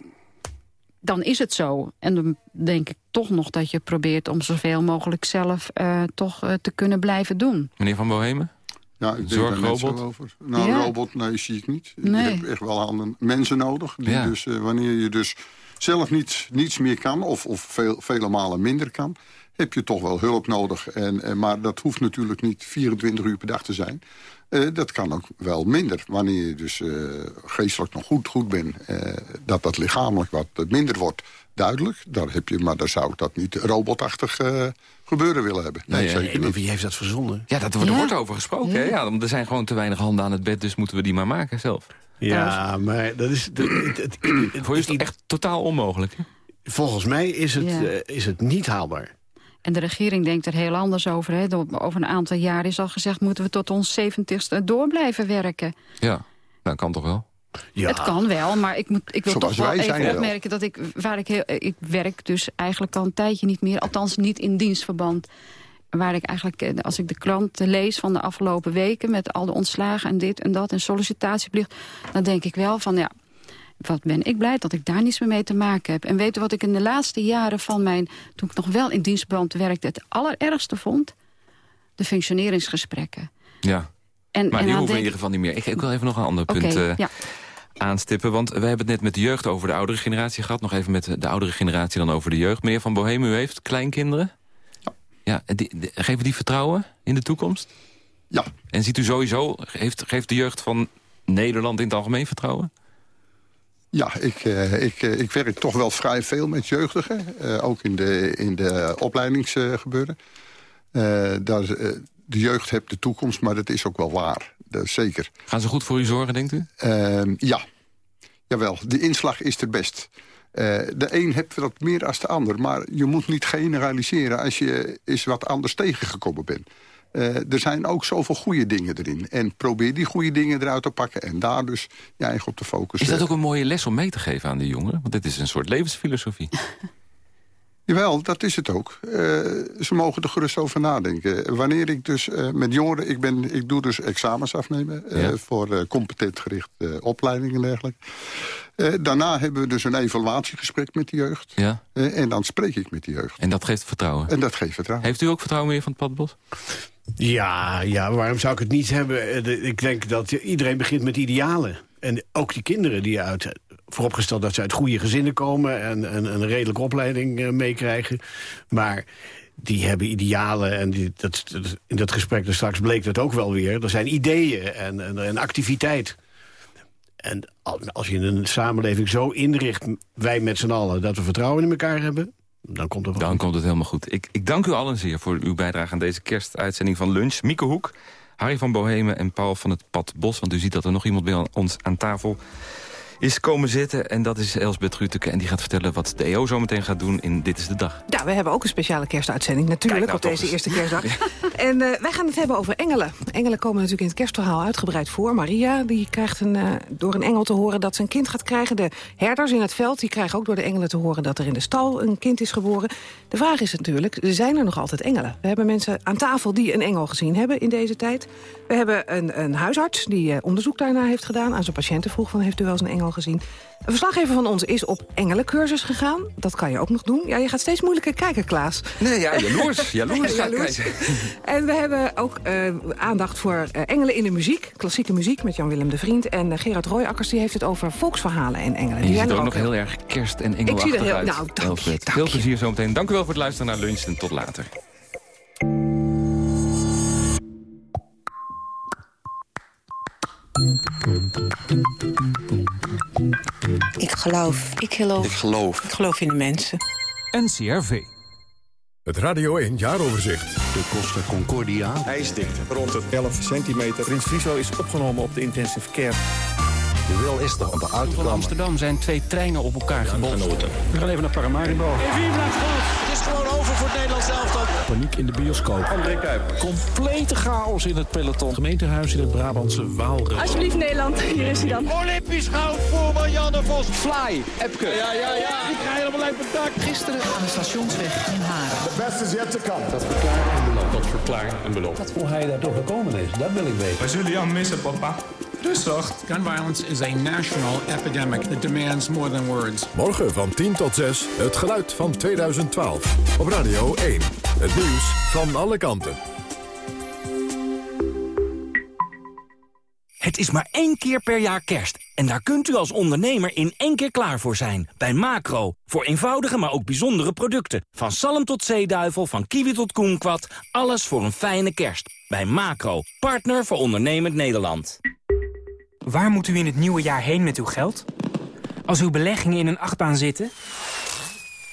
[SPEAKER 16] dan is het zo. En dan denk ik toch nog dat je probeert om zoveel mogelijk zelf eh, toch eh, te kunnen blijven doen.
[SPEAKER 14] Meneer Van Bohemen?
[SPEAKER 15] Ja, ik denk daar net
[SPEAKER 14] Zorgrobot?
[SPEAKER 15] zo over. Nou,
[SPEAKER 16] Ja.
[SPEAKER 15] robot, nee, zie ik niet.
[SPEAKER 16] Nee.
[SPEAKER 15] Je hebt echt wel handen, mensen nodig. Die
[SPEAKER 14] Ja.
[SPEAKER 15] dus, eh, wanneer je dus zelf niets, niets meer kan, of, of veel, vele malen minder kan... heb je toch wel hulp nodig. En, eh, maar dat hoeft natuurlijk niet 24 uur per dag te zijn. Eh, dat kan ook wel minder. Wanneer je dus eh, geestelijk nog goed, goed bent... eh, dat dat lichamelijk wat minder wordt, duidelijk. Daar heb je, maar dan zou ik dat niet robotachtig eh, gebeuren willen hebben. Nee,
[SPEAKER 14] Nee,
[SPEAKER 15] zeker
[SPEAKER 14] nee,
[SPEAKER 15] niet.
[SPEAKER 17] Wie heeft dat verzonnen?
[SPEAKER 14] Ja, dat, er wordt over gesproken. Hè? Ja, er zijn gewoon te weinig handen aan het bed, dus moeten we die maar maken zelf.
[SPEAKER 17] Ja, maar dat is... de- het, het, het-
[SPEAKER 14] Voor u is het echt totaal onmogelijk. Hè?
[SPEAKER 17] Volgens mij is het,
[SPEAKER 16] Ja.
[SPEAKER 17] eh, is het niet haalbaar.
[SPEAKER 16] En de regering denkt er heel anders over. Hè. Door- Over een aantal jaar is al gezegd... moeten we tot ons zeventigste door blijven werken.
[SPEAKER 14] Ja, nou kan toch wel.
[SPEAKER 17] Ja.
[SPEAKER 16] Het kan wel, maar ik, moet, ik wil
[SPEAKER 15] Zoals
[SPEAKER 16] toch wel even
[SPEAKER 15] wel.
[SPEAKER 16] opmerken... dat ik, waar ik, heel, ik werk dus eigenlijk al een tijdje niet meer. Althans niet in dienstverband. Waar ik eigenlijk, eh, als ik de krant lees van de afgelopen weken... met al de ontslagen en dit en dat en sollicitatieplicht... dan denk ik wel van, ja, wat ben ik blij dat ik daar niets meer mee te maken heb. En weet je wat ik in de laatste jaren van mijn... toen ik nog wel in dienstbrand werkte... het allerergste vond? De functioneringsgesprekken.
[SPEAKER 14] Ja.
[SPEAKER 16] En,
[SPEAKER 14] maar
[SPEAKER 16] en
[SPEAKER 14] die
[SPEAKER 16] dan
[SPEAKER 14] hoeven in ieder geval niet meer. Ik, ik wil even nog een ander punt eh,
[SPEAKER 16] ja.
[SPEAKER 14] Aanstippen. Want we hebben het net met de jeugd over de oudere generatie gehad. Nog even met de oudere generatie dan over de jeugd. Meneer Van Boheem, u heeft kleinkinderen. Ja, en die, die- geven die vertrouwen in de toekomst?
[SPEAKER 15] Ja.
[SPEAKER 14] En ziet u sowieso, heeft, geeft de jeugd van Nederland in het algemeen vertrouwen?
[SPEAKER 15] Ja, ik, eh, ik, eh, ik werk toch wel vrij veel met jeugdigen. eh, ook in de, in de opleidingsgebeuren. Daar, de jeugd heeft de toekomst, maar dat is ook wel waar. Dat is zeker.
[SPEAKER 14] Gaan ze goed voor u zorgen, denkt u?
[SPEAKER 15] Ehm, ja, jawel. De inslag is er best. Eh, de een heeft wat meer als de ander. Maar je moet niet generaliseren als je eens wat anders tegengekomen bent. Eh, er zijn ook zoveel goede dingen erin. En probeer die goede dingen eruit te pakken... en daar dus je eigen op te focussen.
[SPEAKER 14] Is dat ook een mooie les om mee te geven aan de jongeren? Want dit is een soort levensfilosofie.
[SPEAKER 15] Jawel, dat is het ook. Eh, ze mogen er gerust over nadenken. Wanneer ik dus eh, met jongeren... Ik, ben, ik doe dus examens afnemen... eh,
[SPEAKER 14] Ja.
[SPEAKER 15] voor eh, competent gerichte opleidingen en dergelijke. Eh, daarna hebben we dus een evaluatiegesprek met de jeugd.
[SPEAKER 14] Ja.
[SPEAKER 15] Eh, en dan spreek ik met de jeugd.
[SPEAKER 14] En dat geeft vertrouwen?
[SPEAKER 15] En dat geeft vertrouwen.
[SPEAKER 14] Heeft u ook vertrouwen meer van het Padbos?
[SPEAKER 17] Ja, ja, waarom zou ik het niet hebben? Ik denk dat iedereen begint met idealen. En ook die kinderen die uit... Vooropgesteld dat ze uit goede gezinnen komen... en, en een redelijke opleiding eh, meekrijgen. Maar die hebben idealen. En die, dat, dat- in dat gesprek dus straks bleek dat ook wel weer. Er zijn ideeën en, en, en activiteit. En al- als je een samenleving zo inricht, wij met z'n allen... dat we vertrouwen in elkaar hebben, dan komt het
[SPEAKER 14] Dan
[SPEAKER 17] goed.
[SPEAKER 14] komt het helemaal goed. Ik, ik dank u allen zeer voor uw bijdrage aan deze kerstuitzending van Lunch. Mieke Hoek, Harry van Bohemen en Paul van het Pad Bos. Want u ziet dat er nog iemand bij ons aan tafel is komen zitten. En dat is Elsbeth Ruteke. En die gaat vertellen wat de EO zo meteen gaat doen in Dit is de Dag.
[SPEAKER 19] Ja, we hebben ook een speciale kerstuitzending natuurlijk
[SPEAKER 14] nou
[SPEAKER 19] op deze
[SPEAKER 14] eens.
[SPEAKER 19] eerste kerstdag. En eh, wij gaan het hebben over engelen. Engelen komen natuurlijk in het kerstverhaal uitgebreid voor. Maria die krijgt een, eh, door een engel te horen dat ze een kind gaat krijgen. De herders in het veld die krijgen ook door de engelen te horen... dat er in de stal een kind is geboren. De vraag is natuurlijk, zijn er nog altijd engelen? We hebben mensen aan tafel die een engel gezien hebben in deze tijd. We hebben een, een huisarts die eh, onderzoek daarna heeft gedaan. Aan zijn patiënten vroeg van, heeft u wel eens een engel gezien? Een verslaggever van ons is op engelencursus gegaan. Dat kan je ook nog doen. Ja, je gaat steeds moeilijker kijken, Klaas.
[SPEAKER 14] Nee, ja, jaloers. Jaloers
[SPEAKER 19] Jaloers. En we hebben ook eh, aandacht voor eh, engelen in de muziek. Klassieke muziek met Jan-Willem de Vriend. En Gerard Rooijakkers die heeft het over volksverhalen en engelen.
[SPEAKER 14] En
[SPEAKER 19] Die
[SPEAKER 14] je
[SPEAKER 19] zijn
[SPEAKER 14] ziet er ook nog heel erg kerst- en
[SPEAKER 19] Ik zie er
[SPEAKER 14] engelachtig
[SPEAKER 19] heel-
[SPEAKER 14] uit.
[SPEAKER 19] nou, dank je,
[SPEAKER 14] Elsbeth.
[SPEAKER 19] dank
[SPEAKER 14] Veel plezier zometeen. Dank u wel voor het luisteren naar Lunch en tot later.
[SPEAKER 20] Ik geloof. Ik geloof. Ik geloof. Ik geloof in de mensen.
[SPEAKER 10] NCRV.
[SPEAKER 7] Het Radio 1 Jaaroverzicht.
[SPEAKER 21] De Costa Concordia. IJsdikte rond het 11 centimeter. Prins Friso is opgenomen op de intensive care. De wil is er om eruit te
[SPEAKER 22] Van Amsterdam zijn twee treinen op elkaar gebonden.
[SPEAKER 21] We gaan even naar Paramaribo.
[SPEAKER 22] Het is gewoon over voor het Nederlands elftal.
[SPEAKER 21] Paniek in de bioscoop. André Kuipers. Complete chaos in het peloton. Gemeentehuis in het Brabantse Waalre.
[SPEAKER 23] Alsjeblieft Nederland, hier is hij dan.
[SPEAKER 22] Olympisch goud voor Marianne Vos. Fly, Epke. Ja, ja, ja. Ik ga helemaal uit mijn dak.
[SPEAKER 23] Gisteren aan de stationsweg in Haren.
[SPEAKER 21] The best is yet to come. Dat verklaar en beloof. Dat verklaar en beloof. Hoe hij daar toch gekomen is, dat wil ik weten.
[SPEAKER 24] Wij zullen jou missen, papa. Rustig.
[SPEAKER 25] Gun violence is a national epidemic that demands more than words.
[SPEAKER 7] Morgen van 10 tot 6, het geluid van 2012. Op Radio 1, het nieuws van alle kanten.
[SPEAKER 26] Het is maar één keer per jaar kerst. En daar kunt u als ondernemer in één keer klaar voor zijn. Bij Macro. Voor eenvoudige, maar ook bijzondere producten. Van salm tot zeeduivel, van kiwi tot koenkwad. Alles voor een fijne kerst. Bij Macro. Partner voor ondernemend Nederland.
[SPEAKER 27] Waar moet u in het nieuwe jaar heen met uw geld? Als uw beleggingen in een achtbaan zitten?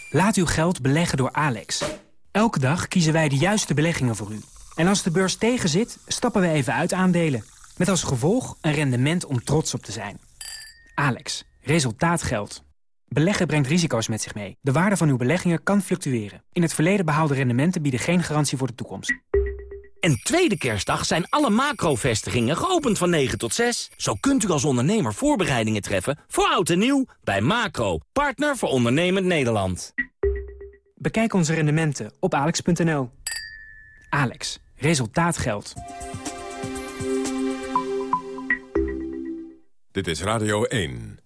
[SPEAKER 27] Laat uw geld beleggen door Alex. Elke dag kiezen wij de juiste beleggingen voor u. En als de beurs tegenzit, stappen we even uit aandelen. Met als gevolg een rendement om trots op te zijn. Alex, resultaat geldt. Beleggen brengt risico's met zich mee. De waarde van uw beleggingen kan fluctueren. In het verleden behaalde rendementen bieden geen garantie voor de toekomst.
[SPEAKER 26] En tweede kerstdag zijn alle macro-vestigingen geopend van 9 tot 6. Zo kunt u als ondernemer voorbereidingen treffen voor oud en nieuw bij Macro. Partner voor ondernemend Nederland.
[SPEAKER 27] Bekijk onze rendementen op alex.nl. Alex, resultaat geldt.
[SPEAKER 7] Dit is Radio 1.